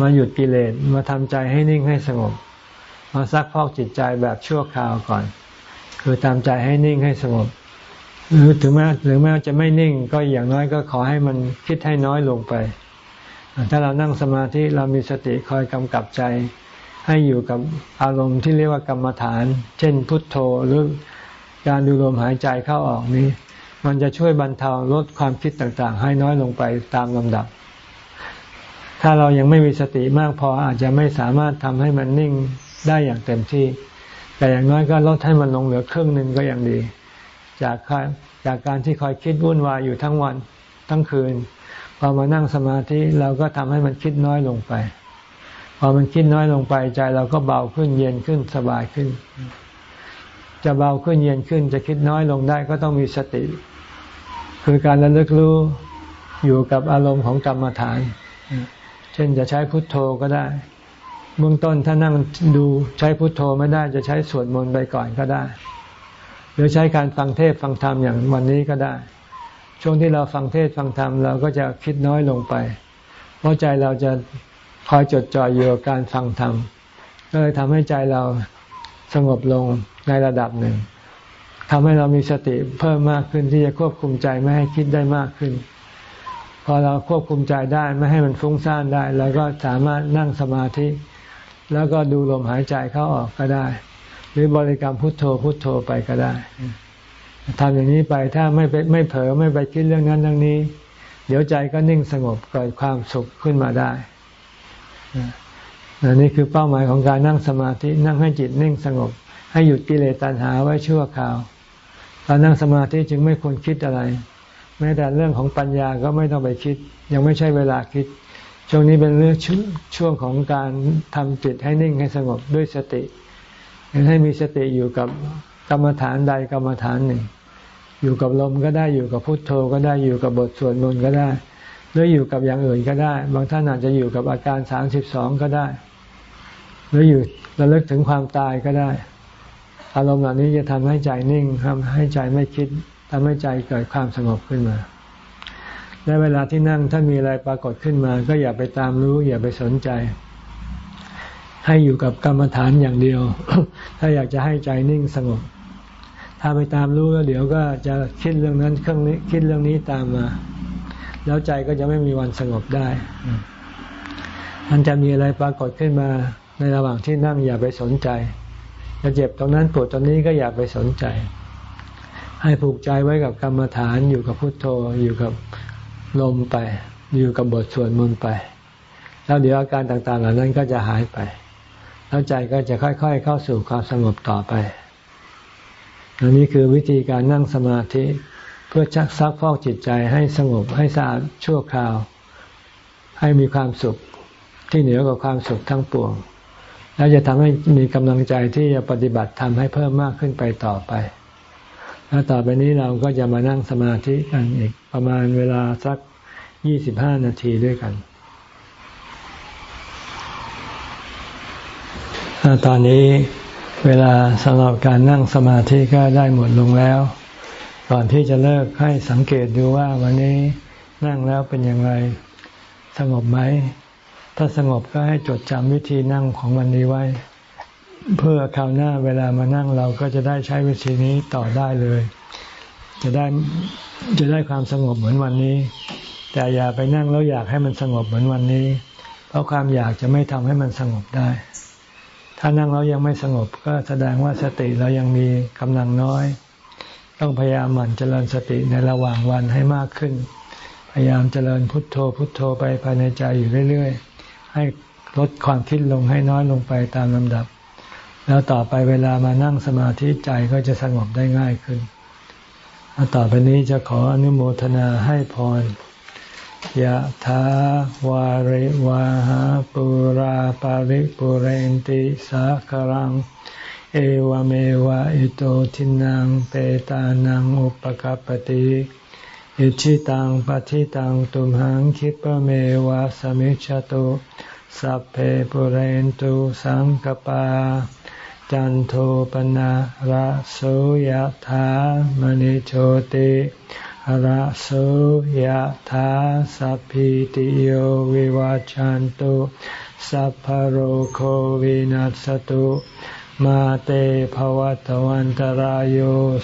มาหยุดกิเลสมาทำใจให้นิ่งให้สงบ มาซักพอกจิตใจแบบชั่วคราวก่อน คือทำใจให้นิ่งให้สงบหรือถึงแม้หรือแม้จะไม่นิ่ง ก็อย่างน้อยก็ขอให้มันคิดให้น้อยลงไป ถ้าเรานั่งสมาธิเรามีสติคอยกำกับใจ ให้อยู่กับอารมณ์ที่เรียกว่ากรรมฐาน เช่น พุทโธหรือการดูลมหายใจเข้าออกนี้ มันจะช่วยบรรเทาลดความคิดต่างๆ ให้น้อยลงไปตามลำดับ ถ้าเรายังไม่มีสติมากพออาจจะไม่สามารถทำให้มันนิ่งได้อย่างเต็มที่ แต่อย่างน้อยก็ลดให้มันลงเหลือครึ่งหนึ่งก็ยังดี จากจากการที่คอยคิดวุ่นวายอยู่ทั้งวันทั้งคืนพอมานั่งสมาธิเราก็ทำให้มันคิดน้อยลงไป พอมันคิดน้อยลงไปใจเราก็เบาขึ้นเย็นขึ้นสบายขึ้น จะเบาขึ้นเย็นขึ้น จะคิดน้อยลงได้ก็ต้องมีสติ คือการระลึกรู้อยู่กับอารมณ์ของกรรมฐาน เช่นจะใช้พุทโธก็ได้ เบื้องต้นถ้านั่งดูใช้พุทโธไม่ได้จะใช้สวดมนต์ไปก่อนก็ได้ หรือใช้การฟังเทศฟังธรรมอย่างวันนี้ก็ได้ ช่วงที่เราฟังเทศฟังธรรมเราก็จะคิดน้อยลงไป เพราะใจเราจะคอยจดจ่ออยู่กับการฟังธรรมก็เลยทำให้ใจเราสงบลงในระดับหนึ่งทำให้เรามีสติเพิ่มมากขึ้นที่จะควบคุมใจไม่ให้คิดได้มากขึ้น พอเราควบคุมใจได้ไม่ให้มันฟุ้งซ่านได้เราก็สามารถนั่งสมาธิ แล้วก็ดูลมหายใจเข้าออกก็ได้ หรือบริกรรมพุทโธพุทโธไปก็ได้ทำอย่างนี้ไปถ้าไม่ไปไม่เผลอไม่ไปคิดเรื่องนั้นเรื่องนี้ เดี๋ยวใจก็นิ่งสงบเกิดความสุขขึ้นมาได้นี่คือเป้าหมายของการนั่งสมาธินั่งให้จิตนิ่งสงบ ให้หยุดกิเลสตัณหาไว้ชั่วคราวตอนนั่งสมาธิจึงไม่ควรคิดอะไร แม้แต่เรื่องของปัญญาก็ไม่ต้องไปคิด ยังไม่ใช่เวลาคิด ช่วงนี้เป็นเรื่องช่วงของการทำจิตให้นิ่งให้สงบด้วยสติให้มีสติอยู่กับกรรมฐานใดกรรมฐานหนึ่ง อยู่กับลมก็ได้อยู่กับพุทโธก็ได้อยู่กับบทสวดมนต์ก็ได้ หรืออยู่กับอย่างอื่นก็ได้ บางท่านอาจจะอยู่กับอาการสามสิบสองก็ได้ หรืออยู่ระลึกถึงความตายก็ได้ อารมณ์เหล่านี้จะทำให้ใจนิ่งทำให้ใจไม่คิดทำให้ใจเกิดความสงบขึ้นมา และเวลาที่นั่งถ้ามีอะไรปรากฏขึ้นมา ก็อย่าไปตามรู้ อย่าไปสนใจ ให้อยู่กับกรรมฐานอย่างเดียว ถ้าอยากจะให้ใจนิ่งสงบ ถ้าไปตามรู้แล้วเดี๋ยวก็จะคิดเรื่องนั้นเครื่องนี้คิดเรื่องนี้ตามมา แล้วใจก็จะไม่มีวันสงบได้มันจะมีอะไรปรากฏขึ้นมา ในระหว่างที่นั่งอย่าไปสนใจจะเจ็บตรงนั้นปวดตรงนี้ก็อย่าไปสนใจ ให้ผูกใจไว้กับกรรมฐานอยู่กับพุทโธอยู่กับ ลมไป อยู่กับบทสวดมนต์ไป แล้วเดี๋ยวอาการต่างๆ เหล่านั้นก็จะหายไป แล้วใจก็จะค่อย ๆ เข้าสู่ความสงบต่อไปอันนี้คือวิธีการนั่งสมาธิเพื่อชักซักฟอกจิตใจให้สงบให้สะอาดชั่วคราว ให้มีความสุขที่เหนือกว่าความสุขทั้งปวง แล้วจะทำให้มีกำลังใจที่จะปฏิบัติทำให้เพิ่มมากขึ้นไปต่อไป แล้วต่อไปนี้เราก็จะมานั่งสมาธิกันอีกประมาณเวลาสักยี่สิบห้านาทีด้วยกัน ตอนนี้เวลาสำหรับการนั่งสมาธิก็ได้หมดลงแล้ว ก่อนที่จะเลิกให้สังเกตดูว่าวันนี้นั่งแล้วเป็นอย่างไร สงบไหม ถ้าสงบก็ให้จดจำวิธีนั่งของวันนี้ไว้ เพื่อคราวหน้าเวลามานั่งเราก็จะได้ใช้วิธีนี้ต่อได้เลย จะได้จะได้ความสงบเหมือนวันนี้ แต่อย่าไปนั่งแล้วอยากให้มันสงบเหมือนวันนี้ เพราะความอยากจะไม่ทำให้มันสงบได้ ถ้านั่งแล้วยังไม่สงบก็แสดงว่าสติเรายังมีกำลังน้อย ต้องพยายามหมั่นเจริญสติในระหว่างวันให้มากขึ้น พยายามเจริญพุทโธพุทโธไปภายในใจอยู่เรื่อย ๆ ให้ลดความคิดลงให้น้อยลงไปตามลำดับ แล้วต่อไปเวลามานั่งสมาธิใจก็จะสงบได้ง่ายขึ้นต่อไปนี้จะขออนุโมทนาให้พรยะถาวาริวาหาปุราปาริปุเรนติสาครัง เอวเมวะอิโตทินังเปตานังอุปกปติอิชิตังปฏิตังตุมหังคิปเมวะสมิจฉตุสัพเพปุเรนตุสังกปา จันโทปนะระโสยธามณิโชติระโสยธาสัพพิติโยวิวาจันตุสัพพโรโควินัสตุมาเตภวัตวันตารโย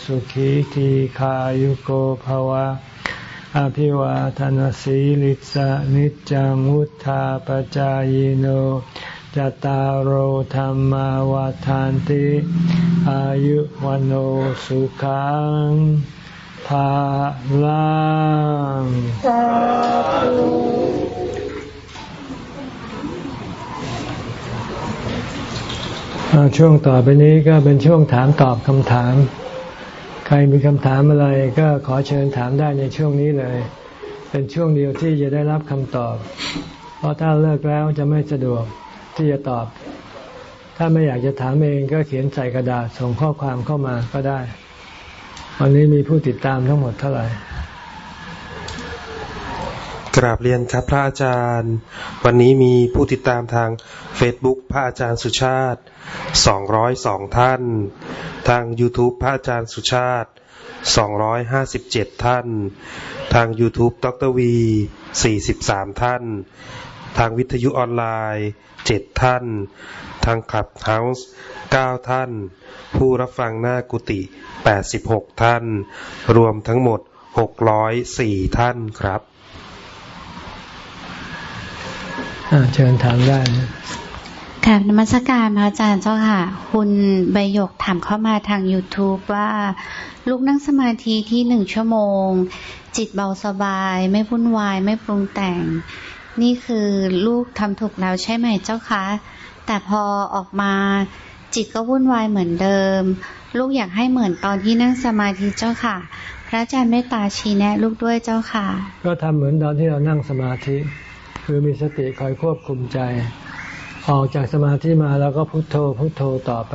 สุขีทีขายุโกภวะ อภิวาทนสีลิสะนิจังวุธาปจายโน จตารโหธรรมวาทานติ อายุวันโอสุขังภาลังช่วงต่อไปนี้ก็เป็นช่วงถามตอบคำถาม ใครมีคำถามอะไรก็ขอเชิญถามได้ในช่วงนี้เลย เป็นช่วงเดียวที่จะได้รับคำตอบ เพราะถ้าเลิกแล้วจะไม่สะดวก ที่จะตอบ ถ้าไม่อยากจะถามเองก็เขียนใส่กระดาษส่งข้อความเข้ามาก็ได้ วันนี้มีผู้ติดตามทั้งหมดเท่าไหร่กราบเรียนครับพระอาจารย์ วันนี้มีผู้ติดตามทาง Facebook พระอาจารย์สุชาติ 202 ท่าน ทาง YouTube พระอาจารย์สุชาติ 257 ท่าน ทาง YouTube ดรวี 43 ท่าน ทางวิทยุออนไลน์เจ็ดท่าน ทางคลับเฮาส์เก้าท่าน ผู้รับฟังหน้ากุฏิแปดสิบหกท่าน รวมทั้งหมดหกร้อยสี่ท่านครับเชิญถามได้ค่ะนมัสการพระอาจารย์เจ้าค่ะ คุณใบยกถามเข้ามาทาง YouTube ว่าลูกนั่งสมาธิที่หนึ่งชั่วโมง จิตเบาสบาย ไม่วุ่นวาย ไม่ปรุงแต่ง นี่คือลูกทำถูกแล้วใช่ไหมเจ้าคะ แต่พอออกมาจิตก็วุ่นวายเหมือนเดิม ลูกอยากให้เหมือนตอนที่นั่งสมาธิเจ้าค่ะ พระอาจารย์เมตตาชี้แนะ ลูกด้วยเจ้าค่ะ ก็ทำเหมือนตอนที่เรานั่งสมาธิ คือมีสติคอยควบคุมใจ ออกจากสมาธิมาแล้วก็พุโทโธพุโทโธต่อไป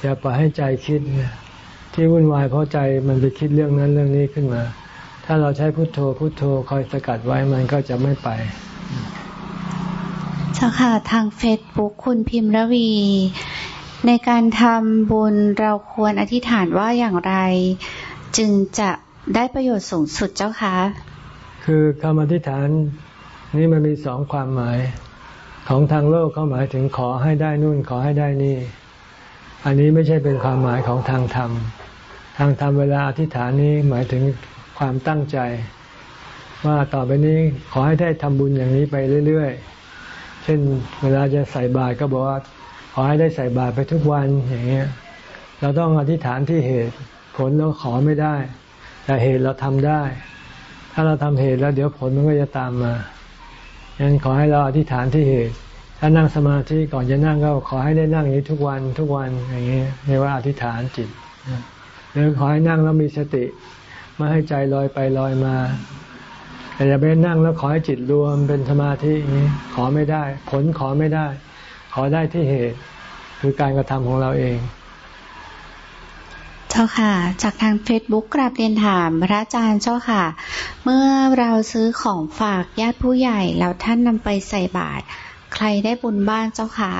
อย่าปล่อยให้ใจคิด ที่วุ่นวายเพราะใจมันไปคิดเรื่องนั้นเรื่องนี้ขึ้นมาถ้าเราใช้พุโทโธพุโทโธคอยสกัดไว้มันก็จะไม่ไป เจ้าค่ะทางเฟซบุ๊กคุณพิมพ์ระวี ในการทำบุญเราควรอธิษฐานว่าอย่างไร จึงจะได้ประโยชน์สูงสุดเจ้าคะคือคำอธิษฐานนี่มันมีสองความหมาย ของทางโลกเขาหมายถึงขอให้ได้นู่นขอให้ได้นี่ อันนี้ไม่ใช่เป็นความหมายของทางธรรม ทางธรรมเวลาอธิษฐานนี้หมายถึงความตั้งใจ ว่าต่อไปนี้ขอให้ได้ทำบุญอย่างนี้ไปเรื่อยๆ เช่นเวลาจะใส่บาตรก็บอกว่า ขอให้ได้ใส่บาตรไปทุกวันอย่างเงี้ย เราต้องอธิษฐานที่เหตุผลเราขอไม่ได้ แต่เหตุเราทำได้ ถ้าเราทำเหตุแล้วเดี๋ยวผลมันก็จะตามมาฉะนั้นขอให้เราอธิษฐานที่เหตุ ถ้านั่งสมาธิก่อนจะนั่งก็ขอให้ได้นั่งอย่างนี้ทุกวันทุกวันอย่างเงี้ยเรียกว่าอธิษฐานจิตหรือขอให้นั่งแล้วมีสติ ไม่ให้ใจลอยไปลอยมา แต่อย่าไปนั่งแล้วขอให้จิตรวมเป็นสมาธิอย่างนี้ขอไม่ได้ ผลขอไม่ได้ ขอได้ที่เหตุ คือการกระทำของเราเอง เจ้าค่ะ จากทางเฟซบุ๊กกราบเรียนถามพระอาจารย์เจ้าค่ะ เมื่อเราซื้อของฝากญาติผู้ใหญ่แล้วท่านนำไปใส่บาตรใครได้บุญบ้างเจ้าค่ะ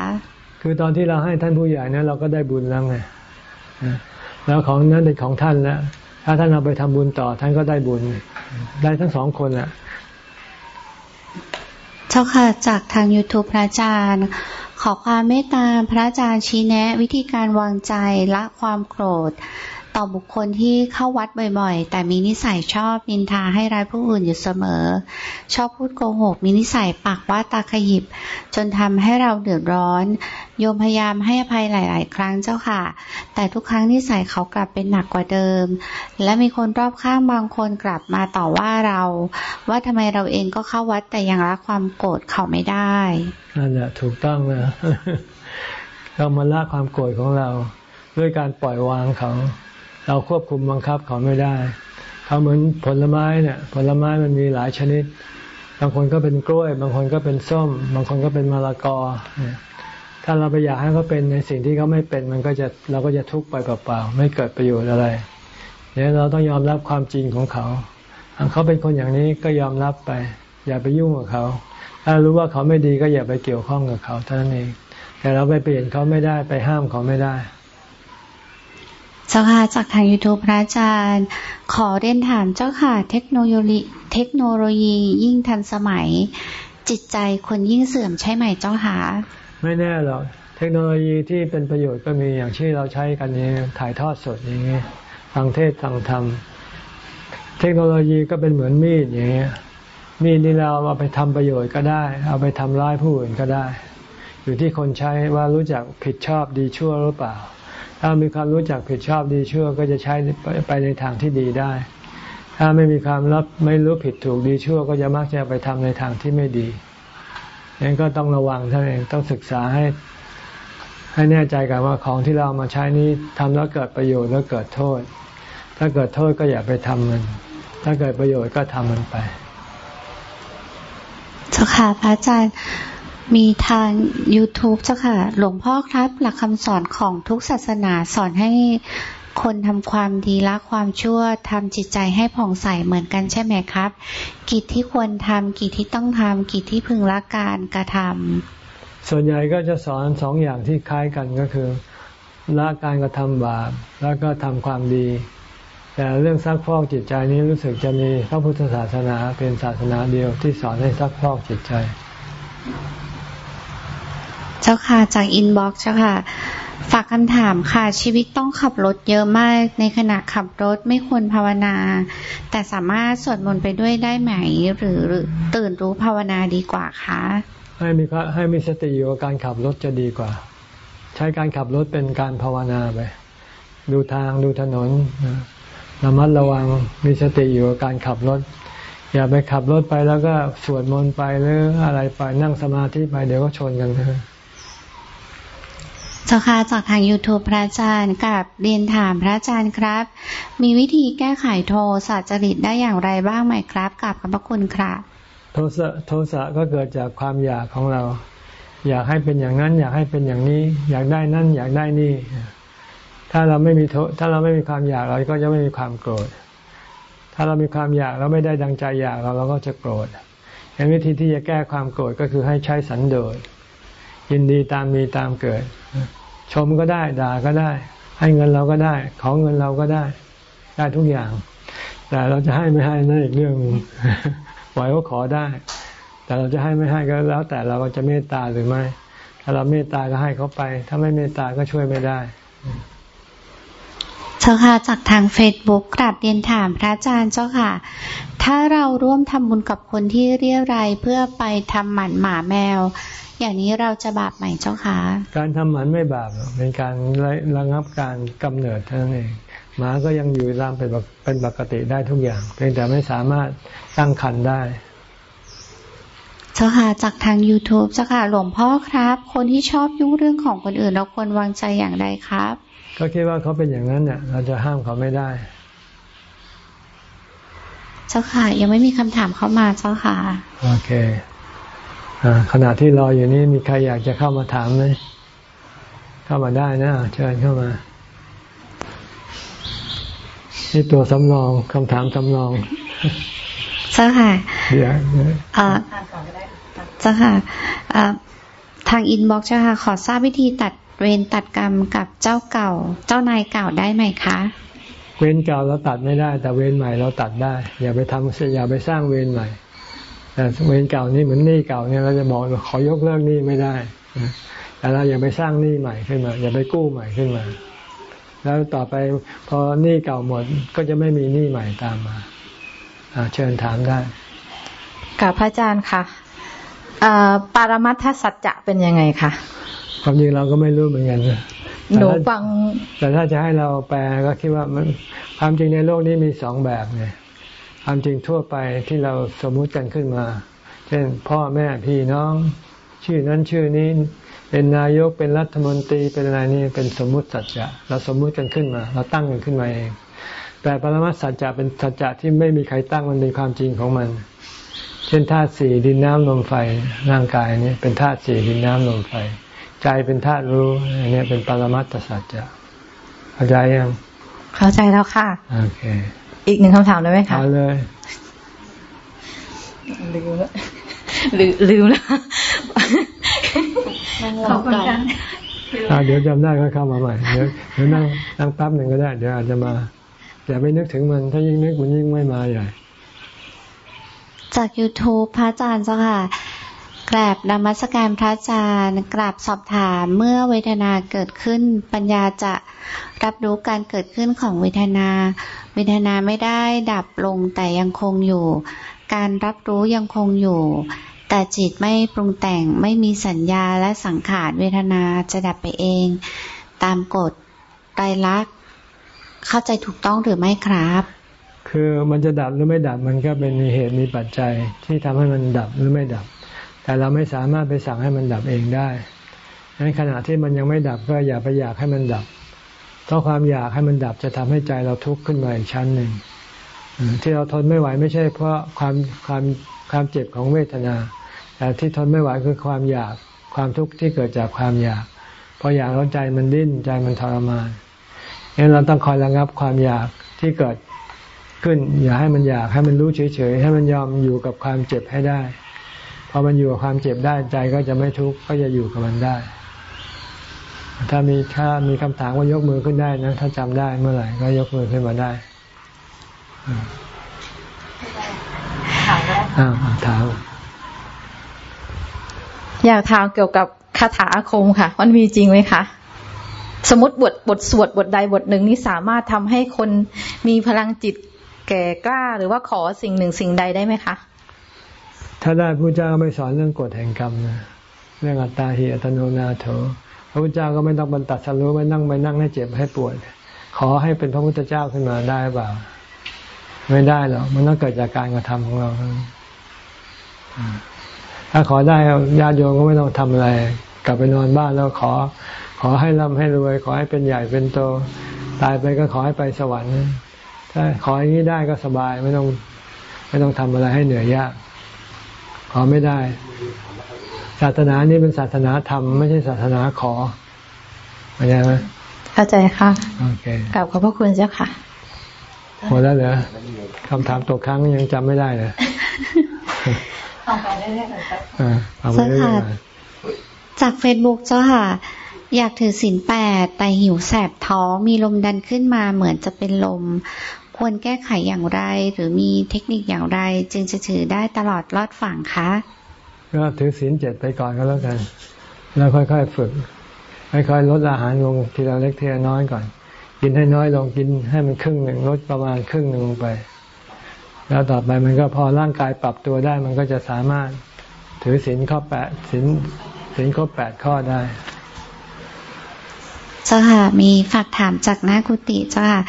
คือตอนที่เราให้ท่านผู้ใหญ่นะเราก็ได้บุญแล้วไงแล้วของนั้นเป็นของท่านแล้วถ้าท่านเอาไปทำบุญต่อท่านก็ได้บุญ ได้ทั้งสองคนแหละเจ้าค่ะจากทาง YouTube พระอาจารย์ ขอความเมตตาพระอาจารย์ชี้แนะ วิธีการวางใจละความโกรธ ต่อบุคคลที่เข้าวัดบ่อยๆ แต่มีนิสัยชอบนินทาให้ร้ายผู้อื่นอยู่เสมอ ชอบพูดโกหก มีนิสัยปากว่าตาขยิบ จนทำให้เราเดือดร้อน โยมพยายามให้อภัยหลาย ๆ ครั้งเจ้าค่ะ แต่ทุกครั้งนิสัยเขากลับเป็นหนักกว่าเดิม และมีคนรอบข้างบางคนกลับมาต่อว่าเรา ว่าทำไมเราเองก็เข้าวัดแต่ยังละความโกรธเขาไม่ได้นั่นแหละถูกต้องนะเรามาละความโกรธของเราด้วยการปล่อยวางเขา เราควบคุมบังคับเขาไม่ได้ เขาเหมือนผลไม้เนี่ยผลไม้มันมีหลายชนิด บางคนก็เป็นกล้วย บางคนก็เป็นส้ม บางคนก็เป็นมะละกอ ถ้าเราไปอยากให้เขาเป็นในสิ่งที่เขาไม่เป็น มันก็จะเราก็จะทุกข์ไปเปล่าๆไม่เกิดประโยชน์อะไรเนี่ยเราต้องยอมรับความจริงของเขาเขาเป็นคนอย่างนี้ก็ยอมรับไป อย่าไปยุ่งกับเขาถ้ารู้ว่าเขาไม่ดีก็อย่าไปเกี่ยวข้องกับเขาเท่านั้นเองแต่เราไปเปลี่ยนเขาไม่ได้ไปห้ามเขาไม่ได้ จ้าค่ะจากทาง YouTube พระอาจารย์ ขอเรียนถามเจ้าค่ะ เทคโนโลยีเทคโนโลยียิ่งทันสมัย จิตใจคนยิ่งเสื่อมใช่ไหมเจ้าค่ะ ไม่แน่หรอกเทคโนโลยีที่เป็นประโยชน์ก็มีอย่างที่เราใช้กันนี้ถ่ายทอดสดอย่างนี้ฟังเทศฟังธรรมเทคโนโลยีก็เป็นเหมือนมีดอย่างเงี้ยมีดนี่เราเอาไปทำประโยชน์ก็ได้ เอาไปทำร้ายผู้อื่นก็ได้ อยู่ที่คนใช้ว่ารู้จักผิดชอบดีชั่วหรือเปล่า ถ้ามีความรู้จักผิดชอบดีชั่วก็จะใช้ไปในทางที่ดีได้ ถ้าไม่มีความรับไม่รู้ผิดถูกดีชั่ว ก็จะมักจะไปทำในทางที่ไม่ดีนั้นก็ต้องระวังท่านเองต้องศึกษาให้ ให้แน่ใจกันว่าของที่เรามาใช้นี้ทำแล้วเกิดประโยชน์แล้วเกิดโทษ ถ้าเกิดโทษก็อย่าไปทำมัน ถ้าเกิดประโยชน์ก็ทำมันไปเจ้าค่ะพระอาจารย์ มีทาง YouTube เจ้าค่ะ หลวงพ่อครับ หลักคำสอนของทุกศาสนาสอนให้คนทำความดีละความชั่วทำจิตใจให้ผ่องใสเหมือนกันใช่ไหมครับ กิจที่ควรทำกิจที่ต้องทำกิจที่พึงละการกระทำส่วนใหญ่ก็จะสอนสองอย่างที่คล้ายกันก็คือละการกระทำบาปแล้วก็ทำความดี แต่เรื่องซักฟอกจิตใจนี้รู้สึกจะมีพระพุทธศาสนาเป็นศาสนาเดียวที่สอนให้ซักฟอกจิตใจ เจ้าค่ะจาก inbox เจ้าค่ะ ฝากคำถามค่ะ ชีวิตต้องขับรถเยอะมาก ในขณะขับรถไม่ควรภาวนา แต่สามารถสวดมนต์ไปด้วยได้ไหม หรือตื่นรู้ภาวนาดีกว่าคะให้มีให้มีสติอยู่กับการขับรถจะดีกว่า ใช้การขับรถเป็นการภาวนาไปดูทางดูถนนระมัดระวังมีสติอยู่กับการขับรถ อย่าไปขับรถไปแล้วก็สวดมนต์ไปหรืออะไรไปนั่งสมาธิไปเดี๋ยวก็ชนกันเลย เจ้าค่ะจากทาง YouTube พระอาจารย์กับเรียนถามพระอาจารย์ครับ มีวิธีแก้ไขโทสะจริตได้อย่างไรบ้างไหมครับกับขอบพระคุณครับโทสะโทสะก็เกิดจากความอยากของเรา อยากให้เป็นอย่างนั้น อยากให้เป็นอย่างนี้ อยากได้นั่น อยากได้นี่ ถ้าเราไม่มีโทถ้าเราไม่มีความอยากเราก็จะไม่มีความโกรธ ถ้าเรามีความอยากเราไม่ได้ดังใจอยากเราเราก็จะโกรธอย่างวิธีที่จะแก้ความโกรธก็คือให้ใช้สันโดษยินดีตามมีตามเกิด ชมก็ได้ด่าก็ได้ ให้เงินเราก็ได้ ของเงินเราก็ได้ ได้ทุกอย่าง แต่เราจะให้ไม่ให้นั่นอีกเรื่องปล่อยก็ขอได้ แต่เราจะให้ไม่ให้ก็แล้ว แต่เราก็จะเมตตาหรือไม่ ถ้าเราเมตตาก็ให้เขาไป ถ้าไม่เมตตาก็ช่วยไม่ได้เจ้าค่ะจากทางเฟซบุ๊กกราบเรียนถามพระอาจารย์เจ้าค่ะ ถ้าเราร่วมทำบุญกับคนที่เรียรายเพื่อไปทำหมันหมาแมว อย่างนี้เราจะบาปไหมเจ้าคะ การทำหมันไม่บาปเป็นการระงับการกำเนิดเท่านั้นเองหมาก็ยังอยู่ตามเป็นเป็นปกติได้ทุกอย่าง เพียงแต่ไม่สามารถตั้งครรภ์ได้ เจ้าค่ะจากทาง YouTube เจ้าค่ะหลวงพ่อครับ คนที่ชอบยุ่งเรื่องของคนอื่น เราควรวางใจอย่างไรครับ ก็คิดว่าเขาเป็นอย่างนั้นเนี่ยเราจะห้ามเขาไม่ได้ เจ้าค่ะ ยังไม่มีคำถามเข้ามาเจ้าค่ะ โอเค ขณะที่รออยู่นี้มีใครอยากจะเข้ามาถามไหมเข้ามาได้นะเชิญเข้ามานี่ตัวสำรองคำถามสำรองเจ้าค่ะเดี๋ยวเจ้าค่ะทางอินบ็อกซ์เจ้าค่ะ ขอทราบวิธีตัดเวรตัดกรรมกับเจ้าเก่า เจ้านายเก่าได้ไหมคะ เวรเก่าเราตัดไม่ได้ แต่เวรใหม่เราตัดได้ อย่าไปทำอย่าไปสร้างเวรใหม่ แต่เวรเก่านี่เหมือนหนี้เก่าเนี่ยเราจะบอกขอยกเลิกหนี้ไม่ได้แต่เราอย่าไปสร้างหนี้ใหม่ขึ้นมา อย่าไปกู้ใหม่ขึ้นมา แล้วต่อไปพอหนี้เก่าหมดก็จะไม่มีหนี้ใหม่ตามมาเชิญถามได้กับพระอาจารย์ค่ะปารมัตถสัจจะเป็นยังไงคะความจริงเราก็ไม่รู้เหมือนกันหนูฟังแต่ถ้าจะให้เราแปลก็คิดว่ามันความจริงในโลกนี้มีสองแบบไง ความจริงทั่วไปที่เราสมมุติกันขึ้นมา เช่นพ่อแม่พี่น้อง ชื่อนั้นชื่อนี้ เป็นนายกเป็นรัฐมนตรีเป็นอะไรนี่เป็นสมมุติสัจจะเราสมมุติกันขึ้นมา เราตั้งกันขึ้นมาเอง แต่ปรมัตสัจจะเป็นสัจจะที่ไม่มีใครตั้งมันเป็นความจริงของมัน เช่นธาตุสี่ดินน้ำลมไฟร่างกายนี้เป็นธาตุสี่ดินน้ำลมไฟใจเป็นธาตุรู้อันนี้เป็นปรมัตถสัจจะเข้าใจยังเข้าใจแล้วค่ะโอเค อีกหนึ่งคำถามได้ไหมคะเอาเลยลืมแล้วลืมแล้วขอบคุณค่ะเดี๋ยวจำได้ก็เข้ามาใหม่เดี๋ยวเดี๋ยวนั่งนั่งแป๊บหนึ่งก็ได้ เดี๋ยวอาจจะมาอย่าไปนึกถึงมัน ถ้ายิ่งนึกมันยิ่งไม่มาใหญ่จาก YouTube พระอาจารย์เจ้าค่ะกราบนมัสการพระอาจารย์กราบสอบถามเมื่อเวทนาเกิดขึ้น ปัญญาจะรับรู้การเกิดขึ้นของเวทนา เวทนาไม่ได้ดับลงแต่ยังคงอยู่ การรับรู้ยังคงอยู่ แต่จิตไม่ปรุงแต่งไม่มีสัญญาและสังขารเวทนาจะดับไปเอง ตามกฎไตรลักษณ์เข้าใจถูกต้องหรือไม่ครับ คือมันจะดับหรือไม่ดับมันก็เป็นมีเหตุมีปัจจัยที่ทำให้มันดับหรือไม่ดับ แต่เราไม่สามารถไปสั่งให้มันดับเองได้ในขณะที่มันยังไม่ดับก็อย่าไปอยากให้มันดับ เพราะความอยากให้มันดับจะทำให้ใจเราทุกข์ขึ้นมาอีกชั้นหนึ่งที่เราทนไม่ไหวไม่ใช่เพราะความความความเจ็บของเวทนา แต่ที่ทนไม่ไหวคือความอยากความทุกข์ที่เกิดจากความอยากพออยากแล้วใจมันดิ้นใจมันทรมานงั้นเราต้องคอยระงับความอยากที่เกิดขึ้น อย่าให้มันอยากให้มันรู้เฉยๆให้มันยอมอยู่กับความเจ็บให้ได้พอมันอยู่กับความเจ็บได้ใจก็จะไม่ทุกข์ก็จะอยู่กับมันได้ ถ้ามีถ้ามีคำถามว่ายกมือขึ้นได้นะ ถ้าจำได้เมื่อไหร่ก็ยกมือขึ้นมาได้ถามถามอยากถามเกี่ยวกับคาถาอาคมค่ะ มันมีจริงไหมคะสมมติบทบทสวดบทใดบทหนึ่งนี้สามารถทำให้คนมีพลังจิตแก่กล้า หรือว่าขอสิ่งหนึ่งสิ่งใดได้ไหมคะ ถ้าได้พระเจ้าไม่สอนเรื่องกฎแห่งกรรมนะเรื่องอัตตาหิอัตโนนาโถ พระพุทธเจ้าก็ไม่ต้องบรรตัดสรู้ไม่นั่งไปนั่งให้เจ็บให้ปวดขอให้เป็นพระพุทธเจ้าขึ้นมาได้เปล่า ไม่ได้หรอกมันต้องเกิดจากการกระทำของเราถ้าขอได้ญาติโยมก็ไม่ต้องทำอะไร กลับไปนอนบ้านแล้วขอ ขอให้ร่ำให้รวย ขอให้เป็นใหญ่เป็นโต ตายไปก็ขอให้ไปสวรรค์ถ้าขออย่างนี้ได้ก็สบายไม่ต้อง ไม่ต้องทำอะไรให้เหนื่อยยาก ขอไม่ได้ ศาสนานี้เป็นศาสนาธรรมไม่ใช่ศาสนาขอเข้าใจไหมเข้าใจค่ะโอเคกลับขอบพระคุณเจ้าค่ะหมดแล้วเหรอคำถามตกครั้งยังจำไม่ได้เลยฟังไปเรื่อยๆเลยครับเจ้าค่ะจากเฟซบุ๊กเจ้าค่ะ อยากถือศีลแปดแต่หิวแสบท้องมีลมดันขึ้นมาเหมือนจะเป็นลม ควรแก้ไขอย่างไร หรือมีเทคนิคอย่างไร จึงจะถือได้ตลอดรอดฝั่งคะ ก็ถือศีลเจ็ดไปก่อนก็แล้วกัน แล้วค่อยๆฝึกค่อยๆลดอาหารลงทีละเล็กทีละน้อยก่อน กินให้น้อยลงกินให้มันครึ่งหนึ่งลดประมาณครึ่งหนึ่งลงไป แล้วต่อไปมันก็พอร่างกายปรับตัวได้ มันก็จะสามารถถือศีลข้อแปดศีลศีลข้อแปดข้อได้เจ้าค่ะมีฝากถามจากหน้ากุฏิเจ้าค่ะ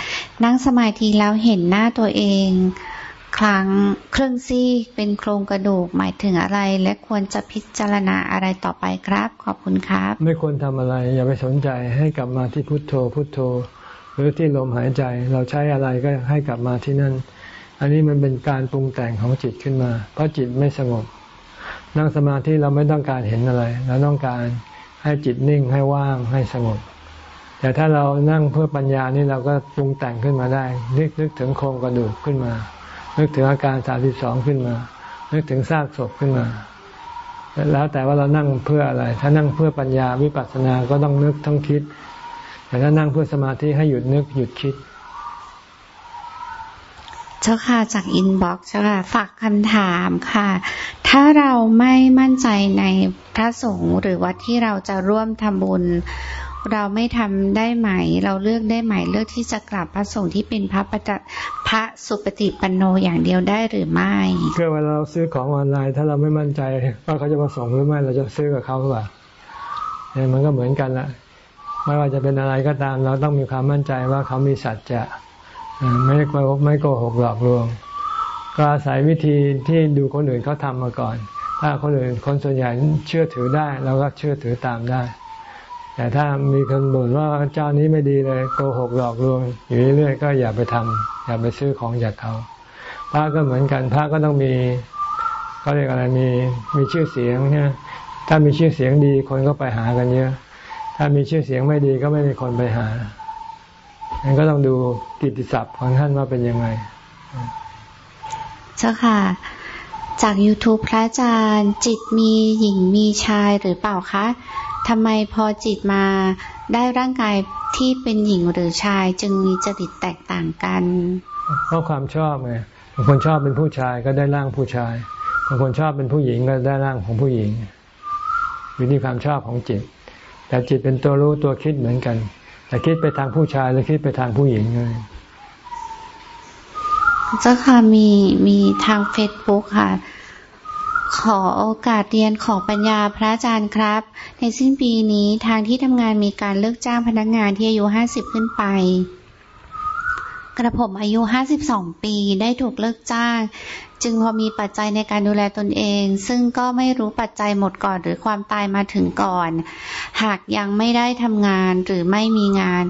นั่งสมาธิแล้วเห็นหน้าตัวเอง ครั้งเครื่องซี่เป็นโครงกระดูกหมายถึงอะไร และควรจะพิจารณาอะไรต่อไปครับ ขอบคุณครับ ไม่ควรทำอะไร อย่าไปสนใจให้กลับมาที่พุทโธ พุทโธ หรือที่ลมหายใจเราใช้อะไรก็ให้กลับมาที่นั่น อันนี้มันเป็นการปรุงแต่งของจิตขึ้นมา เพราะจิตไม่สงบ นั่งสมาธิเราไม่ต้องการเห็นอะไรเราต้องการให้จิตนิ่งให้ว่างให้สงบแต่ถ้าเรานั่งเพื่อปัญญานี่เราก็ปรุงแต่งขึ้นมาได้นึกนึกถึงโครงกระดูกขึ้นมา นึกถึงอาการสามสิบสองขึ้นมา นึกถึงซากศพขึ้นมา แล้วแต่ว่าเรานั่งเพื่ออะไร ถ้านั่งเพื่อปัญญาวิปัสสนาก็ต้องนึกต้องคิด แต่ถ้านั่งเพื่อสมาธิให้หยุดนึกหยุดคิดเจ้าค่ะจากอินบ็อกซ์เจ้าค่ะฝากคำถามค่ะ ถ้าเราไม่มั่นใจในพระสงฆ์หรือวัดที่เราจะร่วมทำบุญ เราไม่ทำได้ไหม เราเลือกได้ไหม เลือกที่จะกราบพระสงฆ์ที่เป็นพระปฏิพระสุปฏิปันโนอย่างเดียวได้หรือไม่ก็เวลาเราซื้อของออนไลน์ถ้าเราไม่มั่นใจว่าเขาจะมาส่งหรือไม่เราจะซื้อกับเขาหรือเปล่าเนี่ยมันก็เหมือนกันละไม่ว่าจะเป็นอะไรก็ตาม เราต้องมีความมั่นใจว่าเขามีสัจจะไม่โกหกไม่โกหกหลอกลวง ก็อาศัยวิธีที่ดูคนอื่นเขาทามาก่อน ถ้าคนอื่นคนส่วนใหญ่เชื่อถือได้เราก็เชื่อถือตามได้ แต่ถ้ามีคนบ่นว่าเจ้านี้ไม่ดีเลยโกหกหลอกลวงอยู่เรื่อยๆก็อย่าไปทำอย่าไปซื้อของจากเขาพระก็เหมือนกันพระก็ต้องมีเขาเรียกอะไรมีมีชื่อเสียงเนี่ยถ้ามีชื่อเสียงดีคนก็ไปหากันเยอะถ้ามีชื่อเสียงไม่ดีก็ไม่มีคนไปหางั้นก็ต้องดูกิตติศัพท์ของท่านว่าเป็นยังไง เจ้าค่ะ จาก YouTube พระอาจารย์ จิตมีหญิงมีชายหรือเปล่าคะ ทำไมพอจิตมาได้ร่างกายที่เป็นหญิงหรือชายจึงมีจริตแตกต่างกันเพราะความชอบไงบางคนชอบเป็นผู้ชายก็ได้ร่างผู้ชายบางคนชอบเป็นผู้หญิงก็ได้ร่างของผู้หญิงอยู่ที่ความชอบของจิต แต่จิตเป็นตัวรู้ตัวคิดเหมือนกัน แต่คิดไปทางผู้ชายหรือคิดไปทางผู้หญิงเลยเจ้าค่ะมีมีทางเฟซบุ๊กค่ะ ขอโอกาสเรียนขอปัญญาพระอาจารย์ครับ ในสิ้นปีนี้ทางที่ทำงานมีการเลิกจ้างพนักงานที่อายุ 50 ขึ้นไป กระผมอายุ 52 ปีได้ถูกเลิกจ้าง จึงพอมีปัจจัยในการดูแลตนเอง ซึ่งก็ไม่รู้ปัจจัยหมดก่อนหรือความตายมาถึงก่อน หากยังไม่ได้ทำงานหรือไม่มีงาน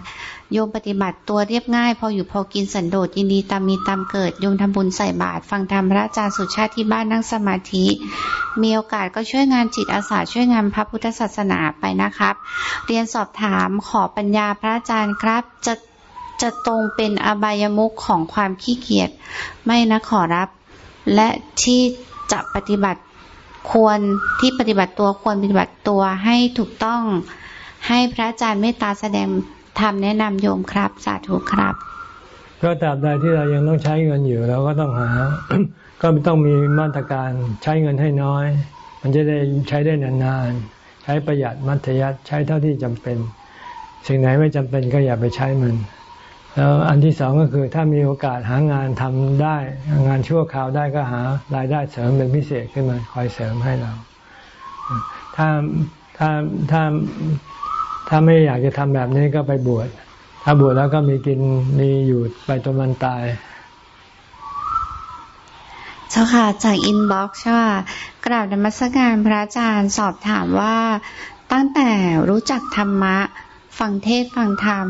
โยมปฏิบัติตัวเรียบง่าย พออยู่พอกินสันโดษยินดีตามมีตามเกิด โยมทำบุญใส่บาตรฟังธรรมพระอาจารย์สุชาติที่บ้านนั่งสมาธิ มีโอกาสก็ช่วยงานจิตอาสาช่วยงานพระพุทธศาสนาไปนะครับ เรียนสอบถามขอปัญญาพระอาจารย์ครับจะ จะตรงเป็นอบายมุขของความขี้เกียจไม่นะขอรับ และที่จะปฏิบัติควรที่ปฏิบัติตัวควรปฏิบัติตัวให้ถูกต้อง ให้พระอาจารย์เมตตาแสดงทำแนะนำโยมครับ สาธุครับ ก็ตราบใดที่เรายังต้องใช้เงินอยู่เราก็ต้องหา ก็ต้องมีมาตรการใช้เงินให้น้อย มันจะได้ใช้ได้นานๆใช้ประหยัดมัธยัติใช้เท่าที่จำเป็น สิ่งไหนไม่จำเป็นก็อย่าไปใช้มัน แล้วอันที่สองก็คือถ้ามีโอกาสหางานทำได้งานชั่วคราวได้ก็หารายได้เสริมเป็นพิเศษขึ้นมาคอยเสริมให้เรา ถ้าถ้าถ้าถ้าไม่อยากจะทำแบบนี้ก็ไปบวชถ้าบวชแล้วก็มีกินมีอยู่ไปจนมันตายเจ้าค่ะจากอินบ็อกซ์ว่ากราบนมัสการพระอาจารย์สอบถามว่าตั้งแต่รู้จักธรรมะ ฟังเทศฟังธรรม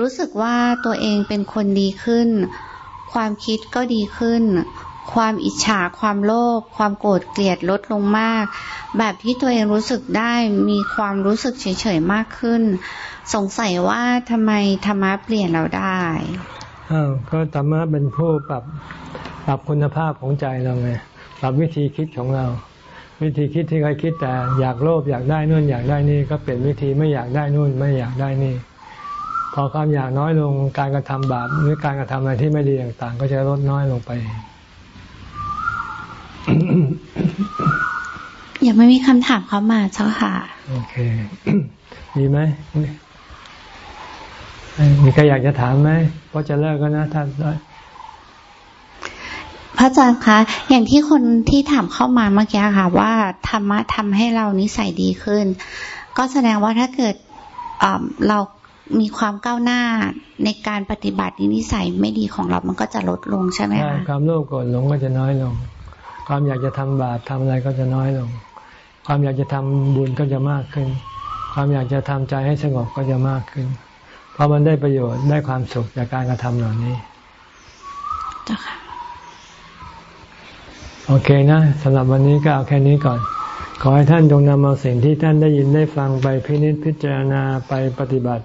รู้สึกว่าตัวเองเป็นคนดีขึ้น ความคิดก็ดีขึ้น ความอิจฉาความโลภความโกรธเกลียดลดลงมาก แบบที่ตัวเองรู้สึกได้มีความรู้สึกเฉยๆมากขึ้น สงสัยว่าทำไมธรรมะเปลี่ยนเราได้อ้าวก็ธรรมะเป็นผู้ปรับปรับคุณภาพของใจเราไงปรับวิธีคิดของเรา วิธีคิดที่เคยคิดแต่อยากโลภอยากได้นู่นอยากได้นี่ก็เปลี่ยนวิธีไม่อยากได้นู่นไม่อยากได้นี่ พอความอยากน้อยลงการกระทำบาปหรือการกระทำอะไรที่ไม่ดีต่างๆ ก็จะลดน้อยลงไป ยังไม่มีคำถามเข้ามาเจ้าค่ะ โอเคมีไหมมีใครอยากจะถามไหมเพราะจะเลิกก็นะท่านพระอาจารย์คะ อย่างที่คนที่ถามเข้ามาเมื่อกี้ค่ะ ว่าธรรมะทำให้เรานิสัยดีขึ้น ก็แสดงว่าถ้าเกิดเรา มีความก้าวหน้าในการปฏิบัตินิสัยไม่ดีของเรามันก็จะลดลงใช่ไหมคะความโลภโกรธหลงก็จะน้อยลง ความอยากจะทำบาปทำอะไรก็จะน้อยลง ความอยากจะทำบุญก็จะมากขึ้น ความอยากจะทำใจให้สงบก็จะมากขึ้น เพราะมันได้ประโยชน์ได้ความสุขจากการกระทำเหล่านี้จ้าค่ะโอเคนะสำหรับวันนี้ก็เอาแค่นี้ก่อน ขอให้ท่านจงนำเอาสิ่งที่ท่านได้ยินได้ฟังไปพินิจพิจารณาไปปฏิบัติ